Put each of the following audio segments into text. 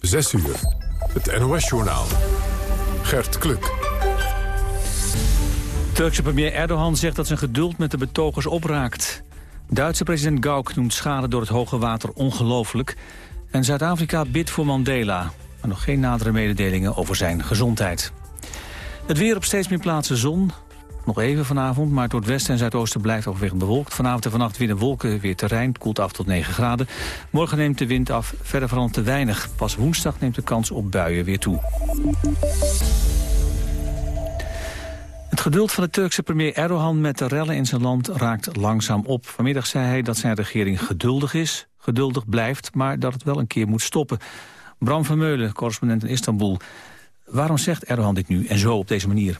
6 uur. Het NOS-journaal. Gert Kluk. Turkse premier Erdogan zegt dat zijn geduld met de betogers opraakt. Duitse president Gauck noemt schade door het hoge water ongelooflijk. En Zuid-Afrika bidt voor Mandela. Maar nog geen nadere mededelingen over zijn gezondheid. Het weer op steeds meer plaatsen zon. Nog even vanavond, maar door het westen en zuidoosten blijft overwegend bewolkt. Vanavond en vannacht winnen wolken weer terrein. Het koelt af tot 9 graden. Morgen neemt de wind af, verder verandert te weinig. Pas woensdag neemt de kans op buien weer toe. Het geduld van de Turkse premier Erdogan met de rellen in zijn land raakt langzaam op. Vanmiddag zei hij dat zijn regering geduldig is, geduldig blijft... maar dat het wel een keer moet stoppen. Bram van Meulen, correspondent in Istanbul. Waarom zegt Erdogan dit nu en zo op deze manier?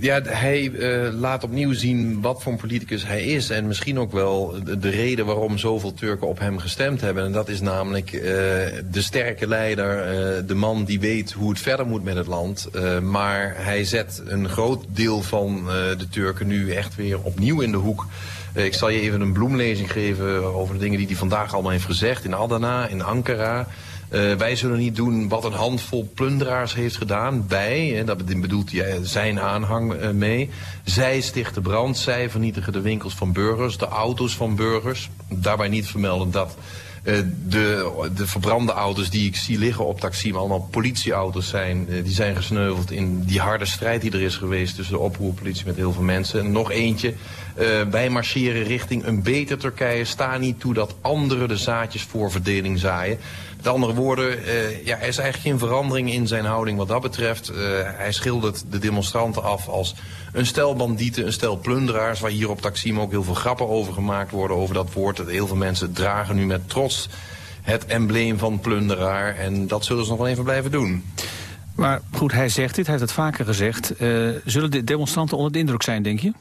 Ja, hij uh, laat opnieuw zien wat voor een politicus hij is. En misschien ook wel de, reden waarom zoveel Turken op hem gestemd hebben. En dat is namelijk uh, de sterke leider, uh, de man die weet hoe het verder moet met het land. maar hij zet een groot deel van de Turken nu echt weer opnieuw in de hoek. ik zal je even een bloemlezing geven over de dingen die hij vandaag allemaal heeft gezegd. In Adana, in Ankara... Uh, wij zullen niet doen wat een handvol plunderaars heeft gedaan. Wij, en dat bedoelt hij zijn aanhang uh, mee. Zij stichten brand, zij vernietigen de winkels van burgers, de auto's van burgers. Daarbij niet vermelden dat de, de verbrande auto's die ik zie liggen op Taksim allemaal politieauto's zijn. die zijn gesneuveld in die harde strijd die er is geweest tussen de oproerpolitie met heel veel mensen. En nog eentje, wij marcheren richting een beter Turkije. Sta niet toe dat anderen de zaadjes voor verdeling zaaien. Met andere woorden, uh, ja, er is eigenlijk geen verandering in zijn houding wat dat betreft. Uh, hij schildert de demonstranten af als een stel bandieten, een stel plunderaars... waar hier op Taksim ook heel veel grappen over gemaakt worden over dat woord. Heel veel mensen dragen nu met trots het embleem van plunderaar. En dat zullen ze nog wel even blijven doen. Maar goed, hij zegt dit, hij heeft het vaker gezegd. Uh, zullen de demonstranten onder de indruk zijn, denk je?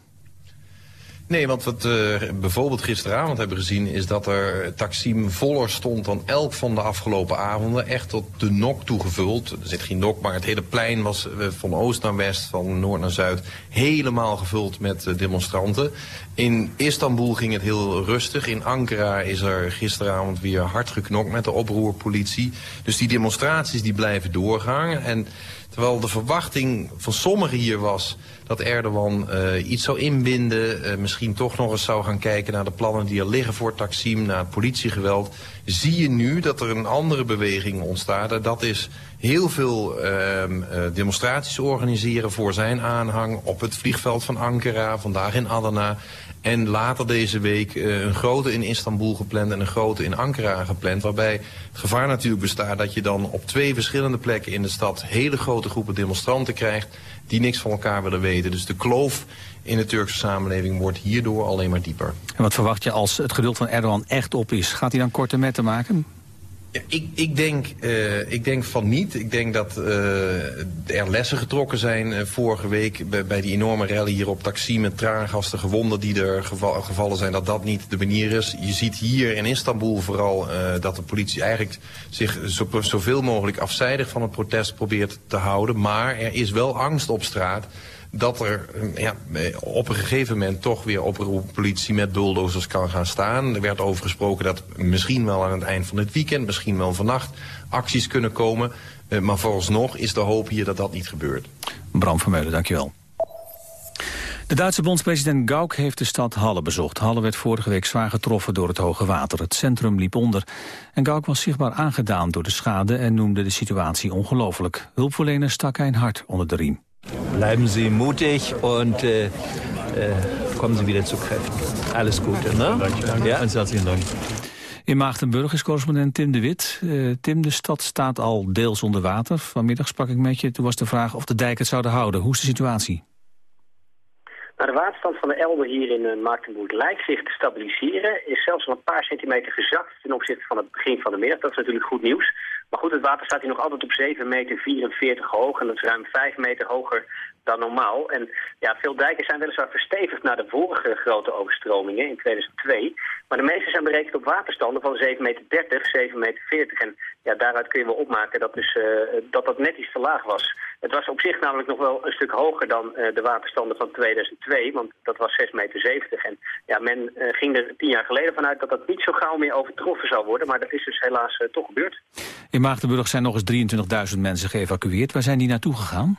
Nee, want wat we uh, bijvoorbeeld gisteravond hebben gezien... is dat er Taksim voller stond dan elk van de afgelopen avonden. Echt tot de nok toegevuld. Er zit geen nok, maar het hele plein was uh, van oost naar west, van noord naar zuid... helemaal gevuld met uh, demonstranten. In Istanbul ging het heel rustig. In Ankara is er gisteravond weer hard geknokt met de oproerpolitie. Dus die demonstraties die blijven doorgaan. En terwijl de verwachting van sommigen hier was dat Erdogan uh, iets zou inbinden. Uh, misschien toch nog eens zou gaan kijken naar de plannen die er liggen voor Taksim, naar het politiegeweld. Zie je nu dat er een andere beweging ontstaat. En dat is heel veel uh, demonstraties organiseren voor zijn aanhang op het vliegveld van Ankara, vandaag in Adana. En later deze week uh, een grote in Istanbul gepland en een grote in Ankara gepland. Waarbij het gevaar natuurlijk bestaat dat je dan op twee verschillende plekken in de stad hele grote groepen demonstranten krijgt die niks van elkaar willen weten. Dus de kloof in de Turkse samenleving wordt hierdoor alleen maar dieper. En wat verwacht je als het geduld van Erdogan echt op is? Gaat hij dan korte metten maken? Ik, ik, denk, uh, ik denk van niet. Ik denk dat uh, er lessen getrokken zijn uh, vorige week bij, die enorme rally hier op Taksim met traangas, de gewonden die er geval, gevallen zijn, dat dat niet de manier is. Je ziet hier in Istanbul vooral dat de politie eigenlijk zich zo, zoveel mogelijk afzijdig van het protest probeert te houden. Maar er is wel angst op straat dat er ja, op een gegeven moment toch weer politie met bulldozers kan gaan staan. Er werd over gesproken dat misschien wel aan het eind van het weekend, misschien wel vannacht, acties kunnen komen. Uh, maar vooralsnog is de hoop hier dat dat niet gebeurt. Bram van Meulen, dankjewel. De Duitse bondspresident Gauck heeft de stad Halle bezocht. Halle werd vorige week zwaar getroffen door het hoge water. Het centrum liep onder. En Gauck was zichtbaar aangedaan door de schade en noemde de situatie ongelooflijk. Hulpverleners staken een hart onder de riem. Bleiben Sie mutig und äh, äh, kommen Sie wieder zu Kräften. Alles Gute. Ne? Dank Ja? Herzlichen Dank. In Maagdenburg is correspondent Tim de Wit. Uh, Tim, de stad staat al deels onder water. Vanmiddag sprak ik met je. Toen was de vraag of de dijk het zouden houden. Hoe is de situatie? Nou, de waterstand van de Elbe hier in uh, Maagdenburg lijkt zich te stabiliseren. Is zelfs nog een paar centimeter gezakt ten opzichte van het begin van de middag. Dat is natuurlijk goed nieuws. Maar goed, het water staat hier nog altijd op 7 meter 44 hoog. En dat is ruim 5 meter hoger dan normaal. En ja, veel dijken zijn weliswaar verstevigd na de vorige grote overstromingen in 2002. Maar de meeste zijn berekend op waterstanden van 7 meter 30, 7 meter 40. En ja, daaruit kun je wel opmaken dat dus, uh, dat, dat net iets te laag was. Het was op zich namelijk nog wel een stuk hoger dan de waterstanden van 2002, want dat was 6,70 meter. En ja, men ging er tien jaar geleden vanuit dat dat niet zo gauw meer overtroffen zou worden, maar dat is dus helaas toch gebeurd. In Maagdenburg zijn nog eens 23.000 mensen geëvacueerd. Waar zijn die naartoe gegaan?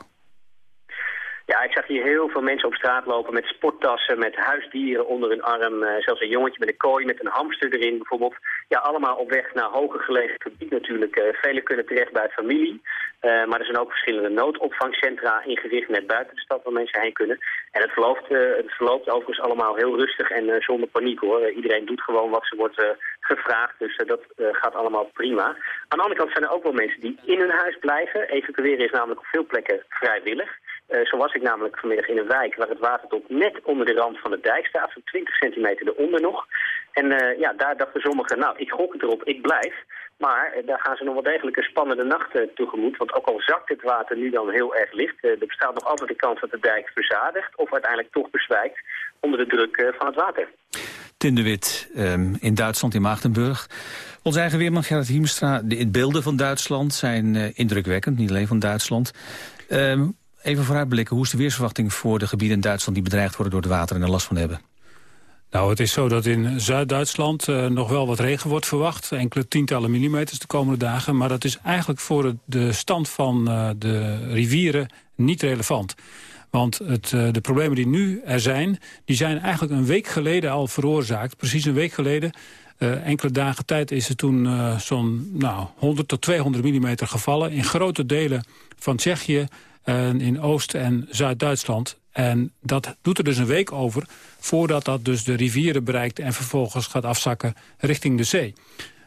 Ja, ik zag hier heel veel mensen op straat lopen met sporttassen, met huisdieren onder hun arm. Uh, zelfs een jongetje met een kooi met een hamster erin bijvoorbeeld. Ja, allemaal op weg naar hoger gelegen gebied natuurlijk. Uh, velen kunnen terecht bij familie. Uh, maar er zijn ook verschillende noodopvangcentra ingericht net buiten de stad waar mensen heen kunnen. En het verloopt, het verloopt overigens allemaal heel rustig en zonder paniek hoor. iedereen doet gewoon wat ze wordt gevraagd, dus dat gaat allemaal prima. Aan de andere kant zijn er ook wel mensen die in hun huis blijven. Evacueren is namelijk op veel plekken vrijwillig. Uh, zo was ik namelijk vanmiddag in een wijk waar het water tot net onder de rand van de dijk staat, zo'n 20 centimeter eronder nog. En uh, ja, daar dachten sommigen, nou, ik gok het erop, ik blijf. Maar uh, daar gaan ze nog wel degelijk een spannende nacht tegemoet. Want ook al zakt het water nu dan heel erg licht, er bestaat nog altijd de kans dat de dijk verzadigt of uiteindelijk toch bezwijkt onder de druk van het water. Tim de Wit um, in Duitsland, in Maagdenburg. Onze eigen weerman Gerrit Hiemstra, de beelden van Duitsland zijn indrukwekkend, niet alleen van Duitsland. Um, Even vooruitblikken, hoe is de weersverwachting voor de gebieden in Duitsland... die bedreigd worden door het water en er last van hebben? Nou, het is zo dat in Zuid-Duitsland uh, nog wel wat regen wordt verwacht. Enkele tientallen millimeters de komende dagen. Maar dat is eigenlijk voor de stand van uh, de rivieren niet relevant. Want het, uh, de problemen die nu er zijn, die zijn eigenlijk een week geleden al veroorzaakt. Precies een week geleden enkele dagen tijd is er toen zo'n nou, 100 tot 200 millimeter gevallen. In grote delen van Tsjechië, in Oost- en Zuid-Duitsland. En dat doet er dus een week over voordat dat dus de rivieren bereikt... en vervolgens gaat afzakken richting de zee.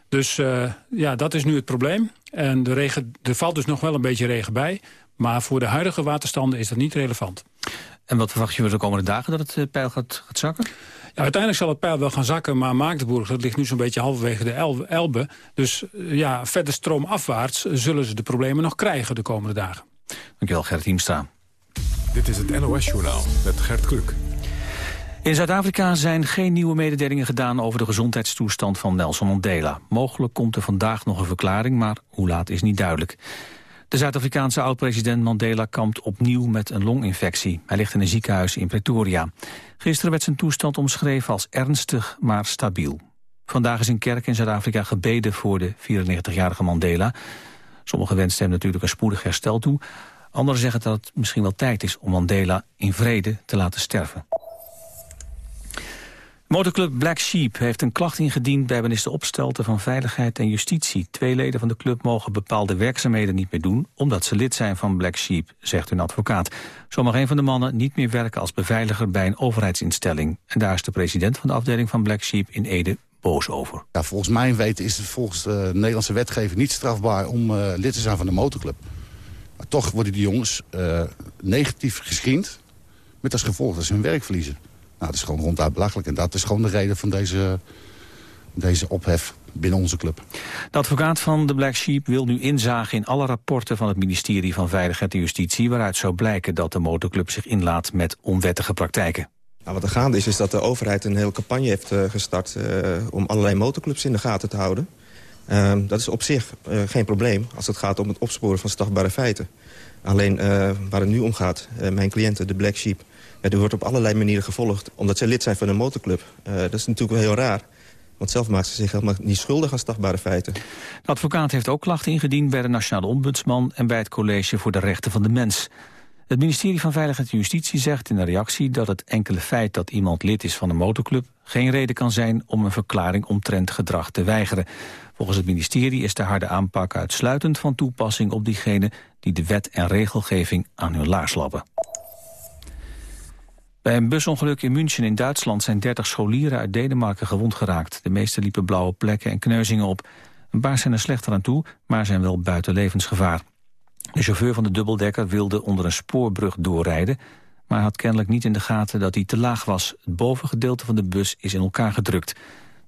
Dus uh, ja, dat is nu het probleem. En de regen, er valt dus nog wel een beetje regen bij. Maar voor de huidige waterstanden is dat niet relevant. En wat verwacht je voor de komende dagen dat het uh, peil gaat, gaat zakken? Ja, uiteindelijk zal het peil wel gaan zakken, maar Maagdenburg dat ligt nu zo'n beetje halverwege de Elbe. Dus uh, ja, verder stroomafwaarts zullen ze de problemen nog krijgen de komende dagen. Dankjewel, Gert Hiemstra. Dit is het NOS-journaal met Gert Kluk. In Zuid-Afrika zijn geen nieuwe mededelingen gedaan over de gezondheidstoestand van Nelson Mandela. Mogelijk komt er vandaag nog een verklaring, maar hoe laat is niet duidelijk. De Zuid-Afrikaanse oud-president Mandela kampt opnieuw met een longinfectie. Hij ligt in een ziekenhuis in Pretoria. Gisteren werd zijn toestand omschreven als ernstig, maar stabiel. Vandaag is in kerk in Zuid-Afrika gebeden voor de 94-jarige Mandela. Sommigen wensen hem natuurlijk een spoedig herstel toe. Anderen zeggen dat het misschien wel tijd is om Mandela in vrede te laten sterven. Motorclub Black Sheep heeft een klacht ingediend bij minister Opstelten van Veiligheid en Justitie. Twee leden van de club mogen bepaalde werkzaamheden niet meer doen omdat ze lid zijn van Black Sheep, zegt hun advocaat. Zo mag een van de mannen niet meer werken als beveiliger bij een overheidsinstelling. En daar is de president van de afdeling van Black Sheep in Ede boos over. Ja, volgens mijn weten is het volgens de Nederlandse wetgeving niet strafbaar om uh, lid te zijn van de motorclub. Maar toch worden die jongens uh, negatief gescreend met als gevolg dat ze hun werk verliezen. Nou, dat is gewoon ronduit belachelijk. En dat is gewoon de reden van deze, deze ophef binnen onze club. De advocaat van de Black Sheep wil nu inzagen in alle rapporten van het ministerie van Veiligheid en Justitie... waaruit zou blijken dat de motorclub zich inlaat met onwettige praktijken. Nou, wat er gaande is, is dat de overheid een hele campagne heeft uh, gestart... Uh, om allerlei motorclubs in de gaten te houden. Uh, dat is op zich geen probleem als het gaat om het opsporen van strafbare feiten. Alleen waar het nu om gaat, mijn cliënten, de Black Sheep... Die wordt op allerlei manieren gevolgd omdat zij lid zijn van een motorclub. dat is natuurlijk wel heel raar. Want zelf maakt ze zich niet schuldig aan strafbare feiten. De advocaat heeft ook klachten ingediend bij de Nationale Ombudsman... en bij het College voor de Rechten van de Mens. Het ministerie van Veiligheid en Justitie zegt in een reactie dat het enkele feit dat iemand lid is van een motorclub geen reden kan zijn om een verklaring omtrent gedrag te weigeren. Volgens het ministerie is de harde aanpak uitsluitend van toepassing op diegenen die de wet en regelgeving aan hun laars lappen. Bij een busongeluk in München in Duitsland zijn 30 scholieren uit Denemarken gewond geraakt. De meeste liepen blauwe plekken en kneuzingen op. Een paar zijn er slechter aan toe, maar zijn wel buiten levensgevaar. De chauffeur van de dubbeldekker wilde onder een spoorbrug doorrijden... maar had kennelijk niet in de gaten dat hij te laag was. Het bovengedeelte van de bus is in elkaar gedrukt.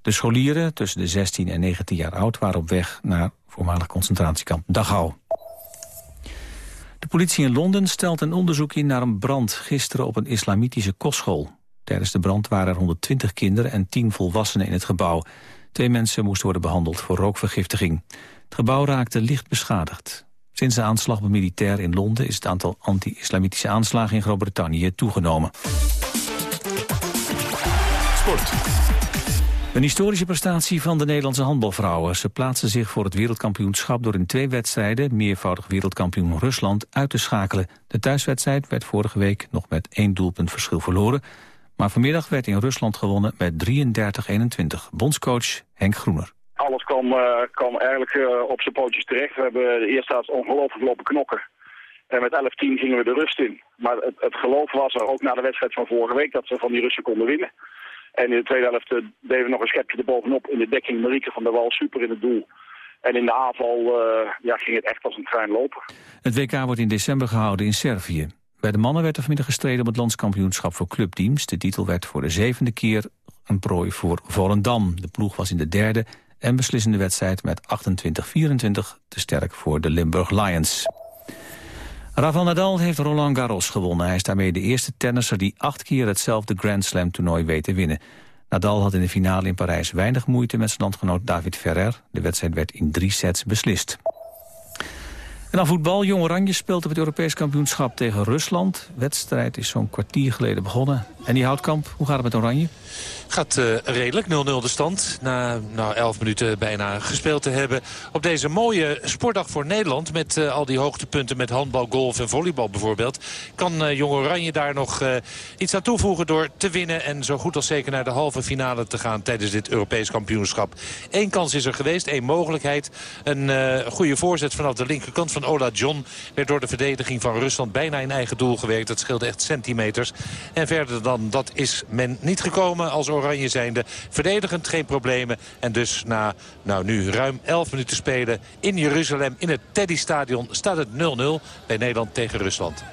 De scholieren, tussen de 16 en 19 jaar oud... waren op weg naar voormalig concentratiekamp Dachau. De politie in Londen stelt een onderzoek in naar een brand... gisteren op een islamitische kostschool. Tijdens de brand waren er 120 kinderen en 10 volwassenen in het gebouw. Twee mensen moesten worden behandeld voor rookvergiftiging. Het gebouw raakte licht beschadigd. Sinds de aanslag op een militair in Londen is het aantal anti-islamitische aanslagen in Groot-Brittannië toegenomen. Sport. Een historische prestatie van de Nederlandse handbalvrouwen. Ze plaatsen zich voor het wereldkampioenschap door in twee wedstrijden meervoudig wereldkampioen Rusland uit te schakelen. De thuiswedstrijd werd vorige week nog met één doelpunt verschil verloren. Maar vanmiddag werd in Rusland gewonnen met 33-21. Bondscoach Henk Groener. Alles kwam, uh, kwam eigenlijk uh, op zijn pootjes terecht. We hebben de eerste helft ongelooflijk lopen knokken. En met 11-10 gingen we de rust in. Maar het, het geloof was er ook na de wedstrijd van vorige week dat ze van die Russen konden winnen. En in de tweede helft uh, deden we nog een schepje erbovenop in de dekking. Marieke van der Wal super in het doel. En in de aanval ja, ging het echt als een trein lopen. Het WK wordt in december gehouden in Servië. Bij de mannen werd er vanmiddag gestreden op het landskampioenschap voor clubteams. De titel werd voor de zevende keer een prooi voor Volendam. De ploeg was in de derde en beslissende wedstrijd met 28-24 te sterk voor de Limburg Lions. Rafael Nadal heeft Roland Garros gewonnen. Hij is daarmee de eerste tennisser die acht keer hetzelfde Grand Slam toernooi weet te winnen. Nadal had in de finale in Parijs weinig moeite met zijn landgenoot David Ferrer. De wedstrijd werd in drie sets beslist. En dan voetbal. Jong Oranje speelt op het Europees kampioenschap tegen Rusland. Wedstrijd is zo'n kwartier geleden begonnen. En die Houtkamp, hoe gaat het met Oranje? Gaat uh, redelijk, 0-0 de stand. Na nou, 11 minuten bijna gespeeld te hebben. Op deze mooie sportdag voor Nederland. Met uh, al die hoogtepunten met handbal, golf en volleybal bijvoorbeeld. Kan uh, Jong Oranje daar nog iets aan toevoegen door te winnen. En zo goed als zeker naar de halve finale te gaan tijdens dit Europees kampioenschap. Eén kans is er geweest, één mogelijkheid. Een goede voorzet vanaf de linkerkant van Ola John. Werd door de verdediging van Rusland bijna in eigen doel gewerkt. Dat scheelde echt centimeters. En verder dan dat is men niet gekomen als oranje zijnde. Verdedigend geen problemen. En dus na nou, nu ruim 11 minuten spelen in Jeruzalem in het Teddy Stadion staat het 0-0 bij Nederland tegen Rusland.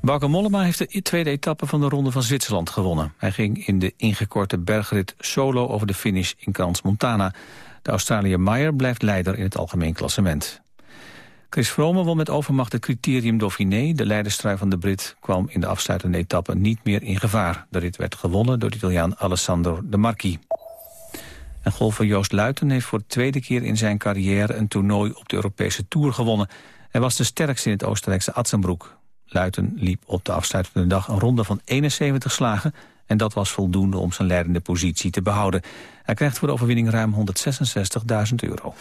Bauke Mollema heeft de tweede etappe van de Ronde van Zwitserland gewonnen. Hij ging in de ingekorte bergrit solo over de finish in Crans Montana. De Australiër Meyer blijft leider in het algemeen klassement. Chris Froome won met overmacht het criterium Dauphiné. De leiderstrui van de Brit kwam in de afsluitende etappe niet meer in gevaar. De rit werd gewonnen door de Italiaan Alessandro De Marchi. En golfer Joost Luiten heeft voor de tweede keer in zijn carrière... een toernooi op de Europese Tour gewonnen. Hij was de sterkste in het Oostenrijkse Atzenbroek. Luiten liep op de afsluitende dag een ronde van 71 slagen... en dat was voldoende om zijn leidende positie te behouden. Hij krijgt voor de overwinning ruim 166.000 euro.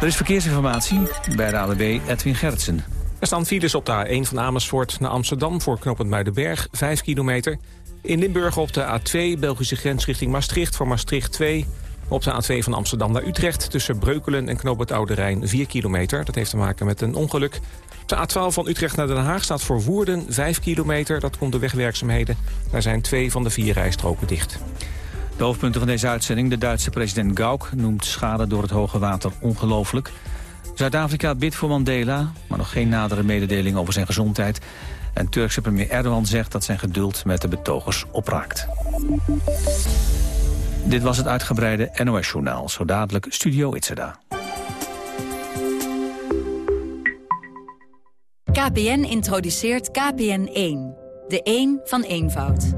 Er is verkeersinformatie bij de AWB Edwin Gertsen. Er staan files op de A1 van Amersfoort naar Amsterdam... voor knooppunt Muidenberg, 5 kilometer. In Limburg op de A2, Belgische grens richting Maastricht... voor Maastricht 2. Op de A2 van Amsterdam naar Utrecht... tussen Breukelen en knooppunt Oude Rijn, 4 kilometer. Dat heeft te maken met een ongeluk. Op de A12 van Utrecht naar Den Haag staat voor Woerden 5 kilometer. Dat komt de wegwerkzaamheden. Daar zijn twee van de vier rijstroken dicht. De hoofdpunten van deze uitzending. De Duitse president Gauck noemt schade door het hoge water ongelooflijk. Zuid-Afrika bidt voor Mandela, maar nog geen nadere mededeling over zijn gezondheid. En Turkse premier Erdogan zegt dat zijn geduld met de betogers opraakt. Dit was het uitgebreide NOS-journaal. Zo dadelijk Studio Itzeda. KPN introduceert KPN1. De 1 van eenvoud.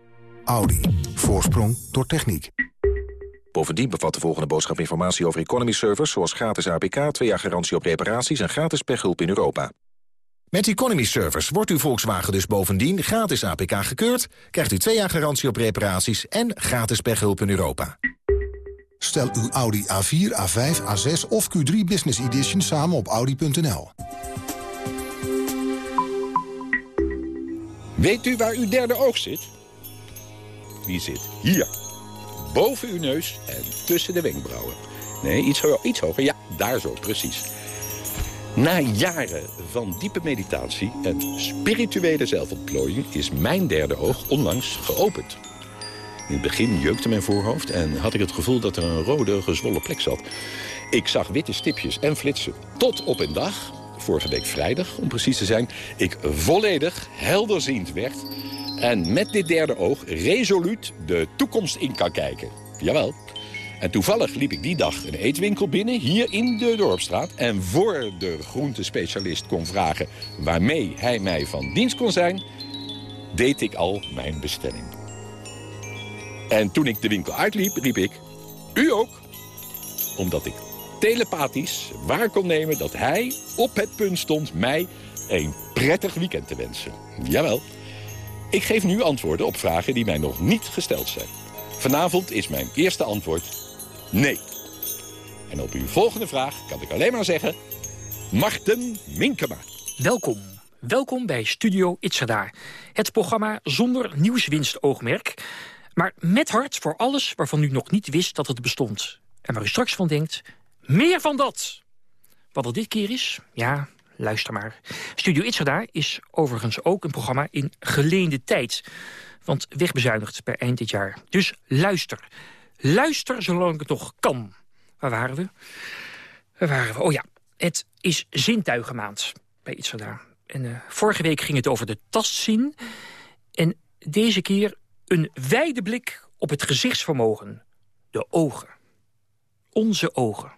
Audi. Voor Voorsprong door techniek. Bovendien bevat de volgende boodschap informatie over economy servers... zoals gratis APK, twee jaar garantie op reparaties en gratis pechhulp in Europa. Met Economy Servers wordt uw Volkswagen dus bovendien gratis APK gekeurd... krijgt u twee jaar garantie op reparaties en gratis pechhulp in Europa. Stel uw Audi A4, A5, A6 of Q3 Business Edition samen op Audi.nl. Weet u waar uw derde oog zit? Die zit hier. Boven uw neus en tussen de wenkbrauwen. Nee, iets, iets hoger. Ja, daar zo, precies. Na jaren van diepe meditatie en spirituele zelfontplooiing... is mijn derde oog onlangs geopend. In het begin jeukte mijn voorhoofd en had ik het gevoel dat er een rode gezwollen plek zat. Ik zag witte stipjes en flitsen. Tot op een dag, vorige week vrijdag om precies te zijn... ik volledig helderziend werd en met dit derde oog resoluut de toekomst in kan kijken. Jawel. En toevallig liep ik die dag een eetwinkel binnen, hier in de Dorpstraat. En voor de groentespecialist kon vragen waarmee hij mij van dienst kon zijn... deed ik al mijn bestelling. En toen ik de winkel uitliep, riep ik, u ook. Omdat ik telepathisch waar kon nemen dat hij op het punt stond... mij een prettig weekend te wensen. Jawel. Ik geef nu antwoorden op vragen die mij nog niet gesteld zijn. Vanavond is mijn eerste antwoord nee. En op uw volgende vraag kan ik alleen maar zeggen... Marten Minkema. Welkom. Welkom bij Studio Itzada. Het programma zonder nieuwswinstoogmerk... maar met hart voor alles waarvan u nog niet wist dat het bestond. En waar u straks van denkt, meer van dat. Wat er dit keer is, ja, luister maar. Studio Itzada is overigens ook een programma in geleende tijd. Want wegbezuinigd per eind dit jaar. Dus luister. Luister zolang het nog kan. Waar waren we? Waar waren we? Oh ja, het is zintuigenmaand bij Itzada. En uh, vorige week ging het over de tastzin. En deze keer een wijde blik op het gezichtsvermogen. De ogen. Onze ogen.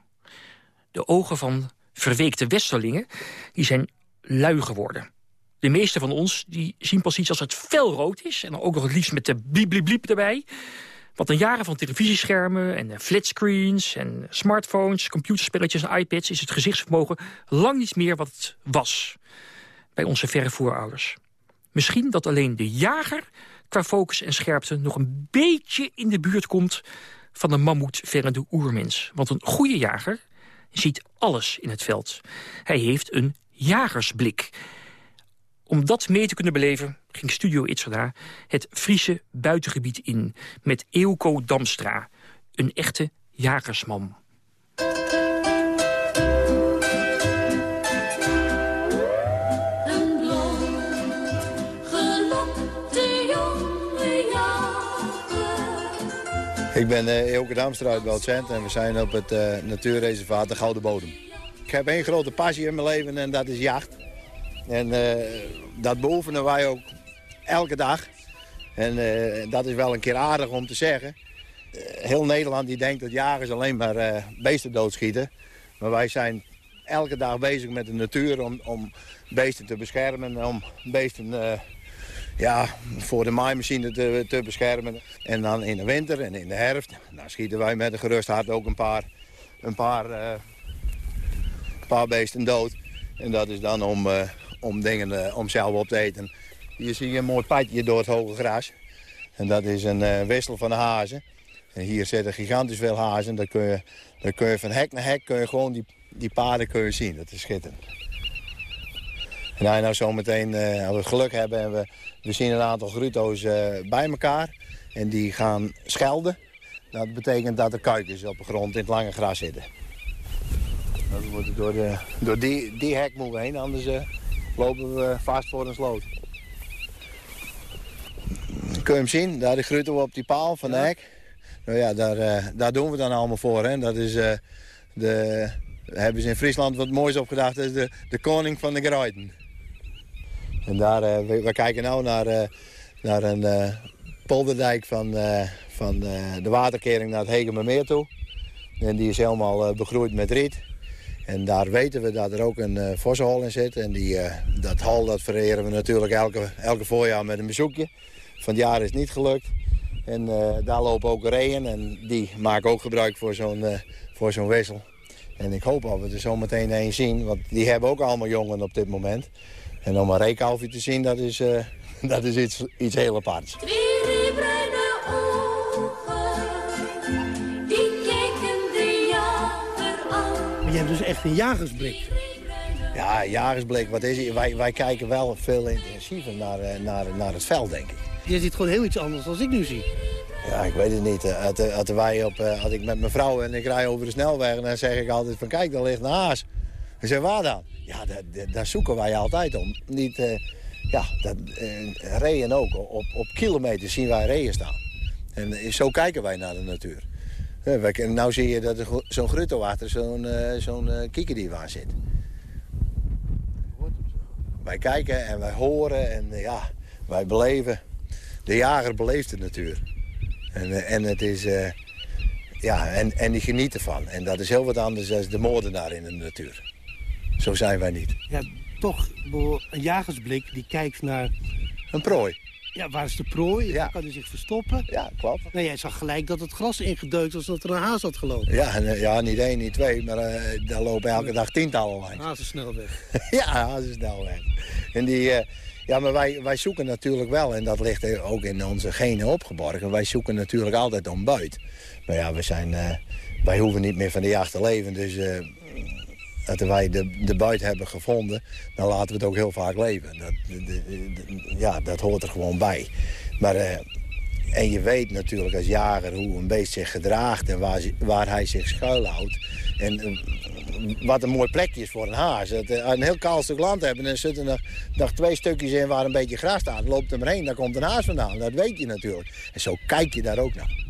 De ogen van verweekte westerlingen, die zijn lui geworden. De meeste van ons die zien pas iets als het felrood is... en dan ook nog het liefst met de bliep, erbij. Want een jaren van televisieschermen en flatscreens en smartphones... computerspelletjes en iPads is het gezichtsvermogen lang niet meer wat het was. Bij onze verre voorouders. Misschien dat alleen de jager qua focus en scherpte... nog een beetje in de buurt komt van de mammoetverrende oermens. Want een goede jager ziet alles in het veld. Hij heeft een jagersblik. Om dat mee te kunnen beleven ging Studio Itzada het Friese buitengebied in... met Eelco Damstra, een echte jagersman. Ik ben uh, Eelke Damstra uit en we zijn op het uh, natuurreservaat de Gouden Bodem. Ik heb één grote passie in mijn leven en dat is jacht. En uh, dat beoefenen wij ook elke dag. En dat is wel een keer aardig om te zeggen. heel Nederland die denkt dat jagers alleen maar beesten doodschieten. Maar wij zijn elke dag bezig met de natuur om, om beesten te beschermen. Om beesten ja, voor de maaimachine te, te beschermen. En dan in de winter en in de herfst, dan schieten wij met een gerust hart ook een paar, een paar, uh, paar beesten dood. En dat is dan om, uh, om dingen uh, om zelf op te eten. Hier zie je een mooi padje door het hoge gras. En dat is een wissel van de hazen. En hier zitten gigantisch veel hazen. Dan kun je, kun je van hek naar hek kun je gewoon die, die paden kun je zien. Dat is schitterend. En als nou zometeen uh, we het geluk hebben en we, we zien een aantal gruto's uh, bij elkaar... en die gaan schelden, dat betekent dat er kuikens op de grond in het lange gras zitten. Dat wordt door, de, door die, die hek moeten we heen, anders uh, lopen we vast voor een sloot. Kun je hem zien, daar de gruto op die paal van de hek. Nou ja, daar, daar doen we dan allemaal voor. Hè. Dat is de, hebben ze in Friesland wat moois opgedacht. Dat is de, de koning van de Gruiten. En daar, uh, we, we, kijken nu naar, uh, naar een uh, polderdijk van, van de waterkering naar het Hegemermeer toe. En die is helemaal begroeid met riet. En daar weten we dat er ook een uh, vossenhol in zit. En die, dat hol dat vereren we natuurlijk elke, elke voorjaar met een bezoekje. Van het jaar is niet gelukt. En daar lopen ook reeën en die maken ook gebruik voor zo'n voor zo'n wissel. En ik hoop dat we er zo meteen een zien, want die hebben ook allemaal jongen op dit moment. En om een reekalfje te zien, dat is, dat is iets, iets heel aparts. je hebt dus echt een jagersblik. Ja, jagersblik. Wat is het? Wij, wij kijken wel veel intensiever naar, eh, naar, naar het veld, denk ik. Je ziet gewoon heel iets anders dan ik nu zie. Ja, ik weet het niet. Eh, als, als, wij op, als ik met mijn vrouw en ik rij over de snelweg... en dan zeg ik altijd van kijk, daar ligt een haas. En zeg, waar dan? Ja, daar, zoeken wij altijd om. Niet, uh, ja, dat, reeën ook. Op, op kilometers zien wij reeën staan. En zo kijken wij naar de natuur. Ja, nou zie je dat zo'n grutto zo'n uh, zo'n uh, zit. Wij kijken en wij horen en ja, wij beleven. De jager beleeft de natuur. En, en het is... ja, en, en die geniet ervan. En dat is heel wat anders dan de moordenaar in de natuur. Zo zijn wij niet. Ja, toch, een jagersblik die kijkt naar... Een prooi. Ja, waar is de prooi? Ja. kan hij zich verstoppen? Ja, klopt. Nee, jij zag gelijk dat het gras ingedeukt was dat er een haas had gelopen. Ja, ja niet één, niet twee, maar uh, daar lopen elke dag tientallen langs. Hazen snel weg. ja, hazen snel weg. En die, uh, ja, maar wij, wij zoeken natuurlijk wel, en dat ligt ook in onze genen opgeborgen, wij zoeken natuurlijk altijd om buit. Maar ja, we zijn, uh, wij hoeven niet meer van de jacht te leven, dus dat wij de, de buit hebben gevonden, dan laten we het ook heel vaak leven. Dat, de, ja, dat hoort er gewoon bij. Maar, uh, en je weet natuurlijk als jager hoe een beest zich gedraagt en waar, waar hij zich schuilhoudt. En uh, wat een mooi plekje is voor een haas. Dat, uh, een heel kaal stuk land hebben en zitten er nog twee stukjes in waar een beetje gras staat. Loopt er maar heen, daar komt een haas vandaan. Dat weet je natuurlijk. En zo kijk je daar ook naar.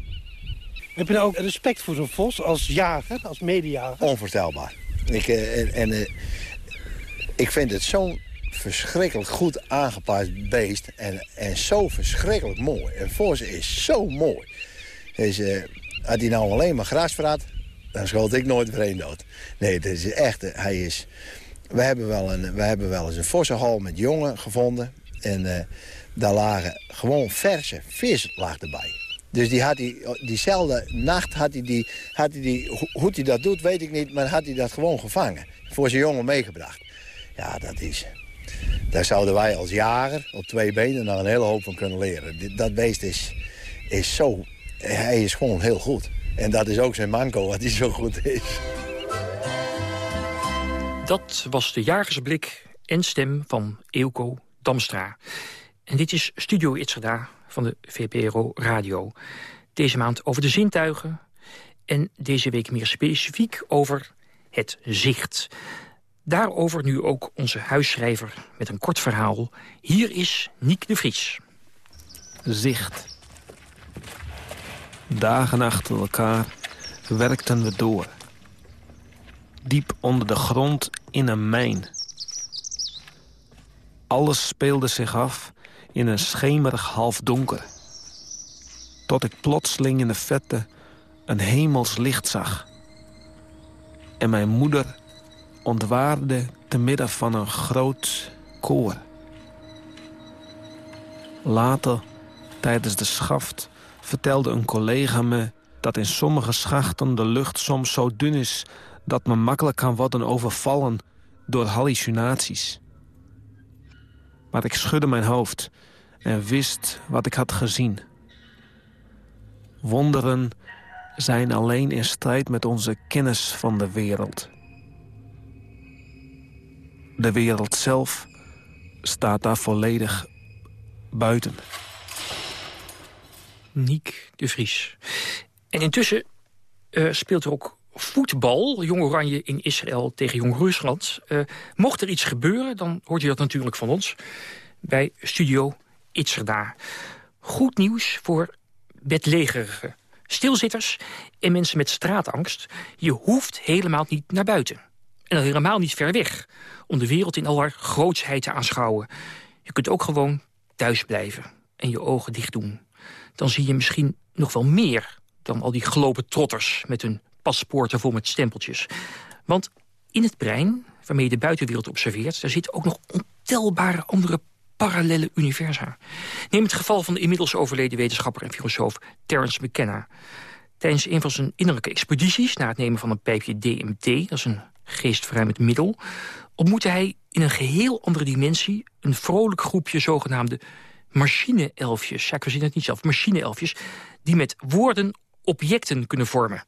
Heb je nou ook respect voor zo'n vos als jager, als mediajager? Onvoorstelbaar. Ik, eh, en, eh, ik vind het zo'n verschrikkelijk goed aangepast beest. En, en zo verschrikkelijk mooi. En voor ze is zo mooi. Dus, uh, had hij nou alleen maar gras dan schoot ik nooit vreemd dood. Nee, het is echt, hij is... We hebben wel, een, we hebben wel eens een vossenhal met jongen gevonden. En daar lagen gewoon verse vis lag erbij. Dus die had hij, diezelfde nacht had hij die, had hij die, hoe hij dat doet weet ik niet, maar had hij dat gewoon gevangen. Voor zijn jongen meegebracht. Ja, dat is, daar zouden wij als jager op twee benen nog een hele hoop van kunnen leren. Dat beest is, is zo, hij is gewoon heel goed. En dat is ook zijn manco, wat hij zo goed is. Dat was de jagersblik en stem van Eelco Damstra. En dit is Studio Itzerda van de VPRO Radio. Deze maand over de zintuigen en deze week meer specifiek over het zicht. Daarover nu ook onze huisschrijver met een kort verhaal. Hier is Niek de Vries. Zicht. Dagen achter elkaar werkten we door. Diep onder de grond in een mijn. Alles speelde zich af in een schemerig halfdonker. Tot ik plotseling in de vette een hemels licht zag. En mijn moeder ontwaarde te midden van een groot koor. Later, tijdens de schaft, vertelde een collega me... dat in sommige schachten de lucht soms zo dun is... dat men makkelijk kan worden overvallen door hallucinaties. Maar ik schudde mijn hoofd en wist wat ik had gezien. Wonderen zijn alleen in strijd met onze kennis van de wereld. De wereld zelf staat daar volledig buiten. Niek de Vries. En intussen uh, speelt er ook voetbal. Jong Oranje in Israël tegen Jong Rusland. Uh, mocht er iets gebeuren, dan hoort u dat natuurlijk van ons. Bij Studio Itzerda. Goed nieuws voor bedlegerigen, stilzitters en mensen met straatangst. Je hoeft helemaal niet naar buiten. En al helemaal niet ver weg. Om de wereld in al haar grootsheid te aanschouwen. Je kunt ook gewoon thuis blijven en je ogen dicht doen. Dan zie je misschien nog wel meer dan al die gelopen trotters... met hun paspoorten vol met stempeltjes. Want in het brein, waarmee je de buitenwereld observeert... daar zitten ook nog ontelbare andere parallele universa. Neem het geval van de inmiddels overleden wetenschapper en filosoof Terence McKenna. Tijdens een van zijn innerlijke expedities... na het nemen van een pijpje DMT, dat is een geestverruimend middel... ontmoette hij in een geheel andere dimensie... een vrolijk groepje zogenaamde machine-elfjes. Ja, ik het niet zelf, machine-elfjes... die met woorden objecten kunnen vormen.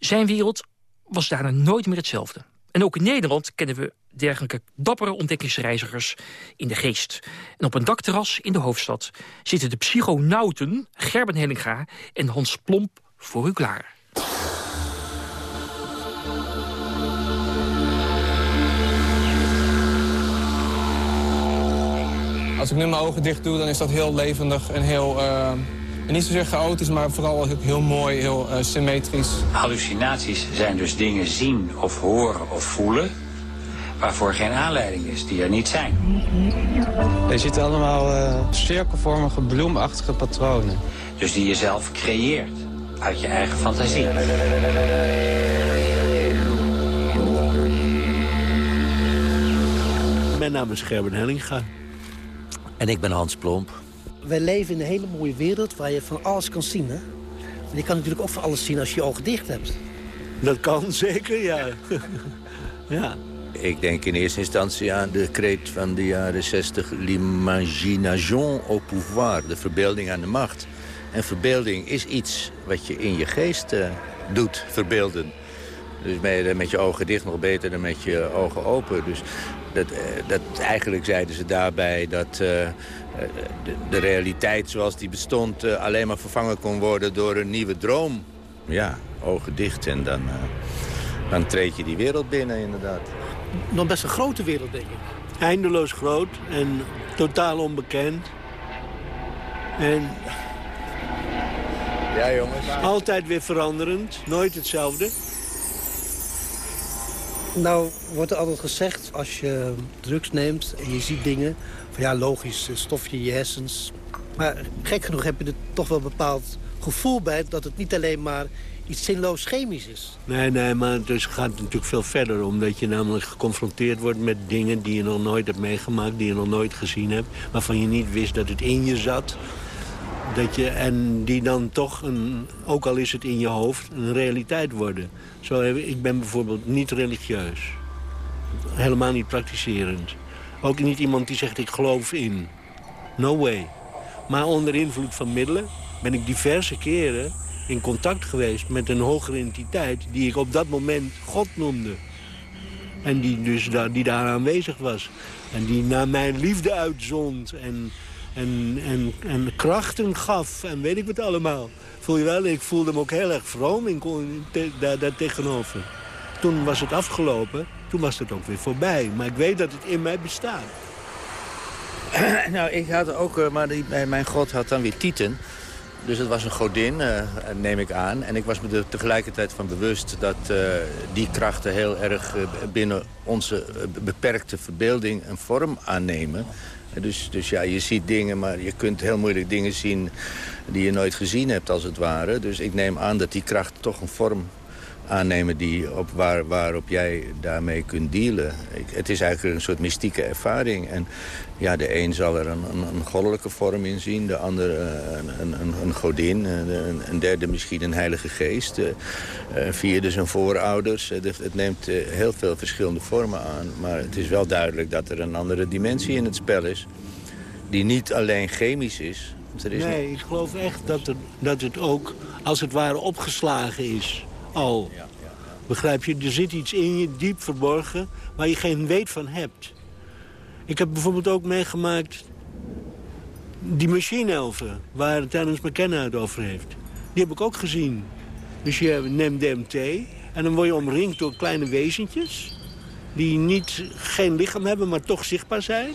Zijn wereld was daarna nooit meer hetzelfde. En ook in Nederland kennen we dergelijke dappere ontdekkingsreizigers in de geest. En op een dakterras in de hoofdstad zitten de psychonauten Gerben Hellinga en Hans Plomp voor u klaar. Als ik nu mijn ogen dicht doe, dan is dat heel levendig en heel... Uh, niet zozeer chaotisch, maar vooral heel mooi, heel uh, symmetrisch. Hallucinaties zijn dus dingen zien of horen of voelen... waarvoor geen aanleiding is, die er niet zijn. Je ziet allemaal uh, cirkelvormige, bloemachtige patronen. Dus die je zelf creëert, uit je eigen fantasie. Mijn naam is Gerben Hellinga. En ik ben Hans Plomp. Wij leven in een hele mooie wereld waar je van alles kan zien. Hè? Maar je kan natuurlijk ook van alles zien als je je ogen dicht hebt. Dat kan zeker, ja. ja. Ik denk in eerste instantie aan de kreet van de jaren 60... l'imagination au pouvoir, de verbeelding aan de macht. En verbeelding is iets wat je in je geest uh, doet, verbeelden. Dus ben je met je ogen dicht nog beter dan met je ogen open. Dus dat, dat, eigenlijk zeiden ze daarbij dat uh, de, de, realiteit zoals die bestond... Uh, alleen maar vervangen kon worden door een nieuwe droom. Ja, ogen dicht en dan, uh, dan treed je die wereld binnen inderdaad. Nog best een grote wereld, denk ik. Eindeloos groot en totaal onbekend. En... Ja, jongens. Altijd weer veranderend, nooit hetzelfde. Nou, wordt er altijd gezegd, als je drugs neemt en je ziet dingen... van ja, logisch, stofje in je hersens. Maar gek genoeg heb je er toch wel een bepaald gevoel bij... dat het niet alleen maar iets zinloos chemisch is. Nee, nee, maar het dus gaat natuurlijk veel verder. Omdat je namelijk geconfronteerd wordt met dingen die je nog nooit hebt meegemaakt... die je nog nooit gezien hebt, waarvan je niet wist dat het in je zat... Dat je, en die dan toch, een, ook al is het in je hoofd, een realiteit worden. Zo, ik ben bijvoorbeeld niet religieus. Helemaal niet praktiserend. Ook niet iemand die zegt, ik geloof in. No way. Maar onder invloed van middelen ben ik diverse keren in contact geweest met een hogere entiteit... die ik op dat moment God noemde. En die, dus daar, die daar aanwezig was. En die naar mijn liefde uitzond en en, en, en krachten gaf en weet ik wat allemaal. Voel je wel? Ik voelde me ook heel erg vroom in, daar, tegenover. Toen was het afgelopen, toen was het ook weer voorbij. Maar ik weet dat het in mij bestaat. nou, ik had ook, maar die, mijn god had dan weer Tieten. Dus het was een godin, uh, neem ik aan. En ik was me er tegelijkertijd van bewust dat uh, die krachten heel erg uh, binnen onze beperkte verbeelding een vorm aannemen. Dus, dus ja, je ziet dingen, maar je kunt heel moeilijk dingen zien die je nooit gezien hebt, als het ware. Dus ik neem aan dat die krachten toch een vorm aannemen die op waar, waarop jij daarmee kunt dealen. Ik, het is eigenlijk een soort mystieke ervaring. En ja, de een zal er een, een, een goddelijke vorm in zien, de ander een, een, een godin, een, een, derde misschien een heilige geest, een vierde zijn voorouders. Het, het neemt heel veel verschillende vormen aan, maar het is wel duidelijk dat er een andere dimensie in het spel is, die niet alleen chemisch is. Er is nee, ik geloof echt dat, er, dat het ook als het ware opgeslagen is al. Ja. Begrijp je? Er zit iets in je, diep verborgen, waar je geen weet van hebt. Ik heb bijvoorbeeld ook meegemaakt... die machinelfen, waar Terence McKenna het over heeft. Die heb ik ook gezien. Dus je neemt DMT en dan word je omringd door kleine wezentjes... die niet, geen lichaam hebben, maar toch zichtbaar zijn.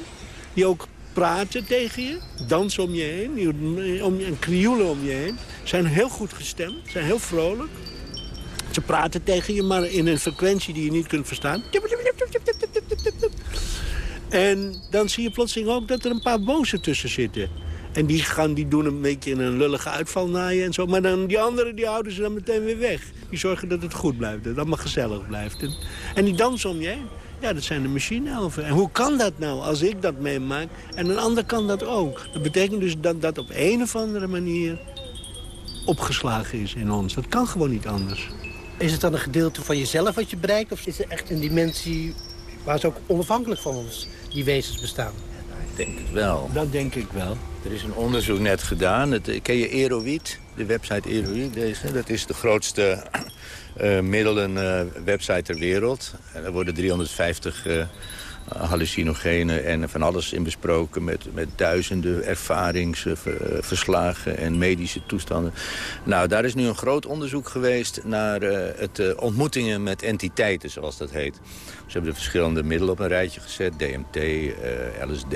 Die ook praten tegen je, dansen om je heen, om, en krioelen om je heen. Zijn heel goed gestemd, zijn heel vrolijk. Ze praten tegen je, maar in een frequentie die je niet kunt verstaan. En dan zie je plotseling ook dat er een paar bozen tussen zitten. En die, gaan, die doen een beetje een lullige uitval naar je en zo. Maar dan die anderen die houden ze dan meteen weer weg. Die zorgen dat het goed blijft, dat het allemaal gezellig blijft. En, en die dansen om je heen. Ja, dat zijn de machine-elfen. En hoe kan dat nou als ik dat meemaak en een ander kan dat ook? Dat betekent dus dat dat op een of andere manier opgeslagen is in ons. Dat kan gewoon niet anders. Is het dan een gedeelte van jezelf wat je bereikt? Of is het echt een dimensie waar ze ook onafhankelijk van ons, die wezens, bestaan? Ik denk het wel. Dat denk ik wel. Er is een onderzoek net gedaan. Het, eh, ken je Eroid? De website Eroid, deze. Dat is de grootste uh, middelen website ter wereld. En er worden 350 uh, hallucinogenen en van alles in besproken... met, met duizenden ervaringsverslagen en medische toestanden. Nou, daar is nu een groot onderzoek geweest naar het ontmoetingen met entiteiten, zoals dat heet. Ze hebben de verschillende middelen op een rijtje gezet. DMT, LSD,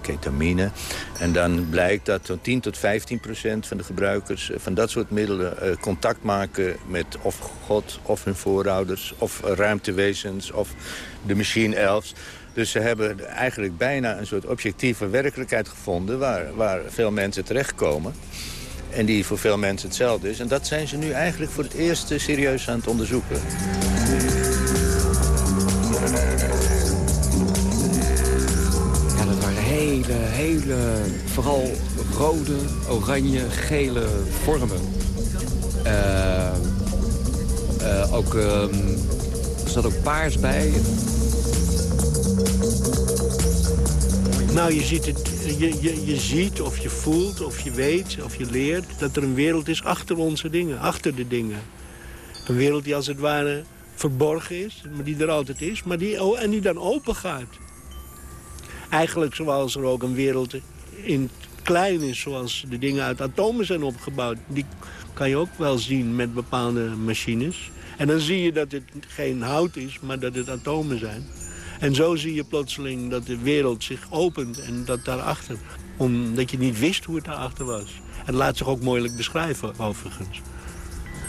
ketamine. En dan blijkt dat zo'n 10 tot 15 procent van de gebruikers van dat soort middelen contact maken met of God of hun voorouders of ruimtewezens of de machine elves. Dus ze hebben eigenlijk bijna een soort objectieve werkelijkheid gevonden... waar, waar veel mensen terechtkomen. En die voor veel mensen hetzelfde is. En dat zijn ze nu eigenlijk voor het eerst serieus aan het onderzoeken. Ja, dat waren hele, hele, vooral rode, oranje, gele vormen. Uh, uh, ook, uh, er zat ook paars bij. Nou, je ziet, het, je, je, je ziet of je voelt of je weet of je leert... dat er een wereld is achter onze dingen, achter de dingen. Een wereld die als het ware verborgen is, maar die er altijd is... Maar die, en die dan open gaat. Eigenlijk zoals er ook een wereld in klein is... zoals de dingen uit atomen zijn opgebouwd. Die kan je ook wel zien met bepaalde machines. En dan zie je dat het geen hout is, maar dat het atomen zijn. En zo zie je plotseling dat de wereld zich opent en dat daarachter. Omdat je niet wist hoe het daarachter was. Het laat zich ook moeilijk beschrijven, overigens.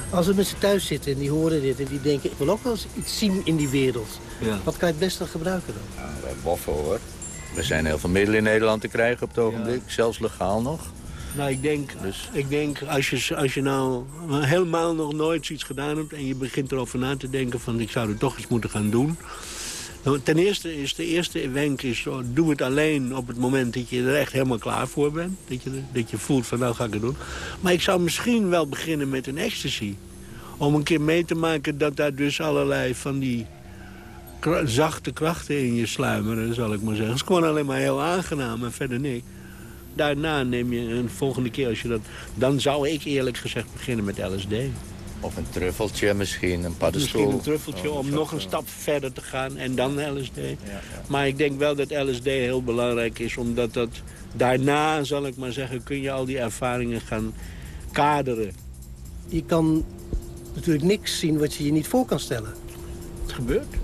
Als we met z'n thuis zitten en die horen dit en die denken... ik wil ook wel eens iets zien in die wereld. Ja. Wat kan je het beste gebruiken dan? Ja, wij boffen hoor. Er zijn heel veel middelen in Nederland te krijgen op het ogenblik. Ja. Zelfs legaal nog. Nou, ik denk, dus. ik denk als, je, als je nou helemaal nog nooit zoiets gedaan hebt... en je begint erover na te denken van ik zou het toch eens moeten gaan doen... Ten eerste is de eerste wenk is, doe het alleen op het moment dat je er echt helemaal klaar voor bent. Dat je, dat je voelt van nou ga ik het doen. Maar ik zou misschien wel beginnen met een ecstasy. Om een keer mee te maken dat daar dus allerlei van die zachte krachten in je sluimeren, zal ik maar zeggen. Het is gewoon alleen maar heel aangenaam en verder niks. Daarna neem je een volgende keer als je dat... Dan zou ik eerlijk gezegd beginnen met LSD. Of een truffeltje misschien, een paddenstoel. Misschien een truffeltje oh, om nog een stap verder te gaan en dan LSD. Ja, ja. Maar ik denk wel dat LSD heel belangrijk is, omdat dat... Daarna, zal ik maar zeggen, kun je al die ervaringen gaan kaderen. Je kan natuurlijk niks zien wat je je niet voor kan stellen. Het gebeurt.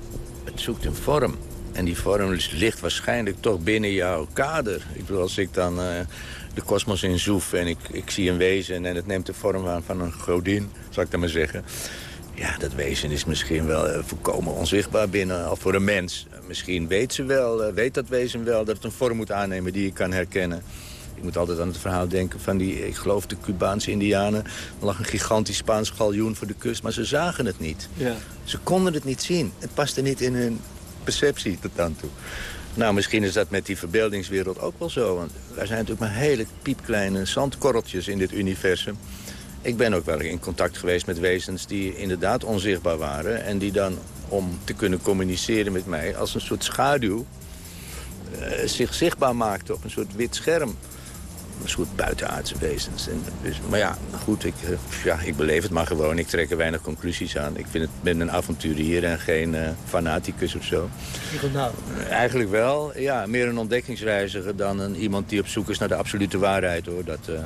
Het zoekt een vorm. En die vorm ligt waarschijnlijk toch binnen jouw kader. Ik bedoel, als ik dan... Uh, de kosmos in zoef en ik, ik zie een wezen... en het neemt de vorm aan van een godin, zal ik dan maar zeggen. Ja, dat wezen is misschien wel uh, volkomen onzichtbaar binnen, of voor een mens. Misschien weet ze wel, uh, weet dat wezen wel dat het een vorm moet aannemen die je kan herkennen. Ik moet altijd aan het verhaal denken van die, ik geloof de Cubaanse indianen. Er lag een gigantisch Spaans galjoen voor de kust, maar ze zagen het niet. Ja. Ze konden het niet zien. Het paste niet in hun perceptie tot dan toe. Nou, misschien is dat met die verbeeldingswereld ook wel zo. Want wij zijn natuurlijk maar hele piepkleine zandkorreltjes in dit universum. Ik ben ook wel in contact geweest met wezens die inderdaad onzichtbaar waren... en die dan, om te kunnen communiceren met mij, als een soort schaduw... Uh, zich zichtbaar maakten op een soort wit scherm. Een soort buitenaardse wezens. En dus, maar ja, goed, ik, uh, ja, ik beleef het maar gewoon. Ik trek er weinig conclusies aan. Ik vind het, ben een avonturier en geen uh, fanaticus of zo. Nou. Eigenlijk wel, ja. Meer een ontdekkingsreiziger dan een, iemand die op zoek is naar de absolute waarheid. hoor. Dat, uh,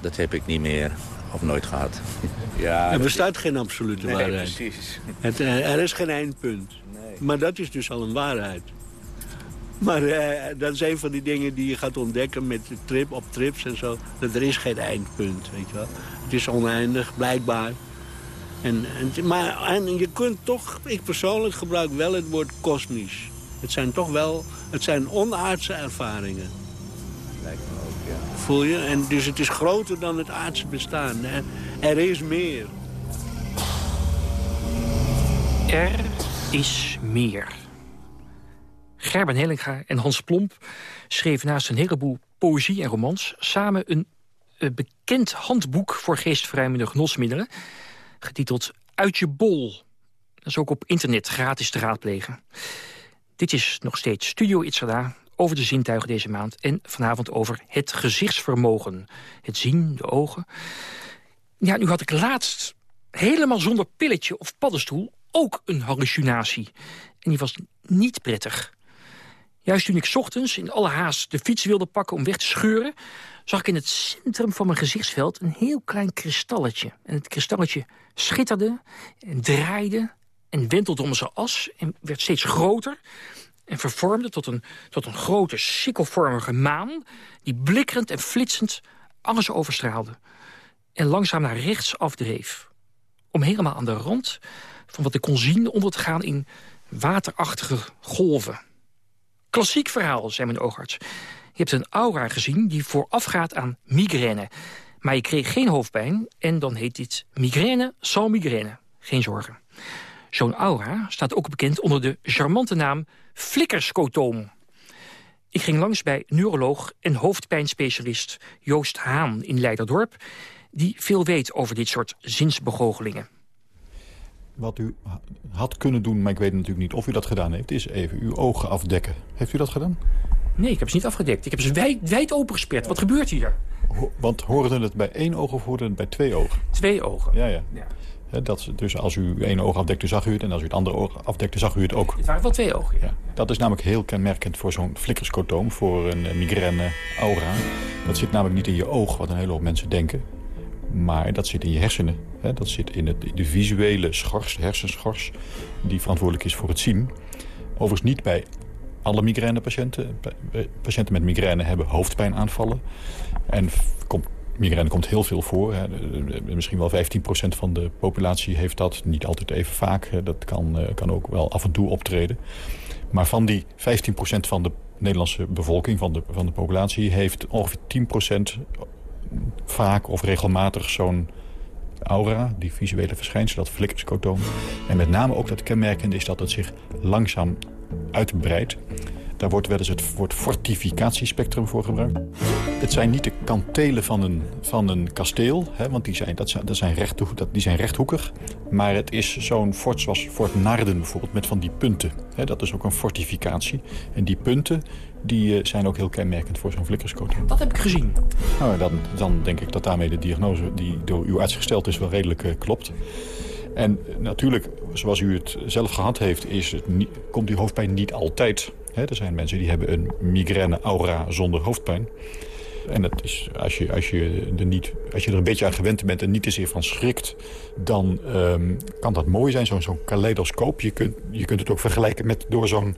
dat heb ik niet meer of nooit gehad. ja, er bestaat geen absolute nee, waarheid. precies. Het, er is geen eindpunt. Nee. Maar dat is dus al een waarheid. Maar uh, dat is een van die dingen die je gaat ontdekken met trip op trips en zo. Dat er is geen eindpunt, weet je wel. Het is oneindig, blijkbaar. En, en, maar en je kunt toch, ik persoonlijk gebruik wel het woord kosmisch. Het zijn toch wel, het zijn onaardse ervaringen. Lijkt me ook, ja. Voel je? En dus het is groter dan het aardse bestaan. Hè? Er is meer. Er is meer. Gerben Hellinga en Hans Plomp schreven naast een heleboel poëzie en romans... samen een, een bekend handboek voor geestverruimende genosmiddelen... getiteld Uit je bol. Dat is ook op internet gratis te raadplegen. Dit is nog steeds Studio Itzada over de zintuigen deze maand... en vanavond over het gezichtsvermogen. Het zien, de ogen. Ja, nu had ik laatst helemaal zonder pilletje of paddenstoel... ook een hallucinatie. En die was niet prettig. Juist toen ik ochtends in alle haast de fiets wilde pakken om weg te scheuren... zag ik in het centrum van mijn gezichtsveld een heel klein kristalletje. En het kristalletje schitterde en draaide en wentelde om zijn as... en werd steeds groter en vervormde tot een, tot een grote sikkelvormige maan... die blikkerend en flitsend alles overstraalde. En langzaam naar rechts afdreef. Om helemaal aan de rand van wat ik kon zien onder te gaan in waterachtige golven. Klassiek verhaal, zei mijn oogarts. Je hebt een aura gezien die voorafgaat aan migraine. Maar je kreeg geen hoofdpijn en dan heet dit migraine sans migraine. Geen zorgen. Zo'n aura staat ook bekend onder de charmante naam flikkerscotoom. Ik ging langs bij neuroloog en hoofdpijnspecialist Joost Haan in Leiderdorp... die veel weet over dit soort zinsbegoochelingen. Wat u had kunnen doen, maar ik weet natuurlijk niet of u dat gedaan heeft... is even uw ogen afdekken. Heeft u dat gedaan? Nee, ik heb ze niet afgedekt. Ik heb ze wijd, wijd opengesperd. Wat gebeurt hier? want hoorde het bij één oog of hoorde het bij twee ogen? Twee ogen. Ja, ja. ja. dat, dus als u één oog afdekte, zag u het. En als u het andere oog afdekte, zag u het ook. Het waren wel twee ogen, ja. Dat is namelijk heel kenmerkend voor zo'n flikkerscotoom, voor een migraine-aura. Dat zit namelijk niet in je oog, wat een hele hoop mensen denken. Maar dat zit in je hersenen. Hè? Dat zit in, het, de visuele schors, hersenschors, die verantwoordelijk is voor het zien. Overigens niet bij alle migrainepatiënten. Patiënten met migraine hebben hoofdpijnaanvallen. En komt, migraine komt heel veel voor. Hè. Misschien wel 15% van de populatie heeft dat. Niet altijd even vaak. Dat kan, eh, kan ook wel af en toe optreden. Maar van die 15% van de Nederlandse bevolking, van de, van de populatie... heeft ongeveer 10% vaak of regelmatig zo'n aura, die visuele verschijnsel, dat flikkerscotoom. En met name ook dat kenmerkende is dat het zich langzaam uitbreidt. Daar wordt wel eens het woord fortificatiespectrum voor gebruikt. Het zijn niet de kantelen van een, van een kasteel, hè, want die zijn, dat zijn, dat zijn, recht, dat, die zijn rechthoekig. Maar het is zo'n fort zoals Fort Naarden bijvoorbeeld, met van die punten. Hè, dat is ook een fortificatie. En die punten die uh, zijn ook heel kenmerkend voor zo'n flikkerscoating. Dat heb ik gezien. Nou, dan, dan denk ik dat daarmee de diagnose die door uw arts gesteld is wel redelijk uh, klopt. En natuurlijk, zoals u het zelf gehad heeft, is het niet, komt die hoofdpijn niet altijd. Er zijn mensen die hebben een migraine-aura zonder hoofdpijn. En het is, als, je, als, je er niet, als je er een beetje aan gewend bent en niet te zeer van schrikt... dan um, kan dat mooi zijn, zo'n zo'n kaleidoscoop. Je kunt, je kunt het ook vergelijken met door zo'n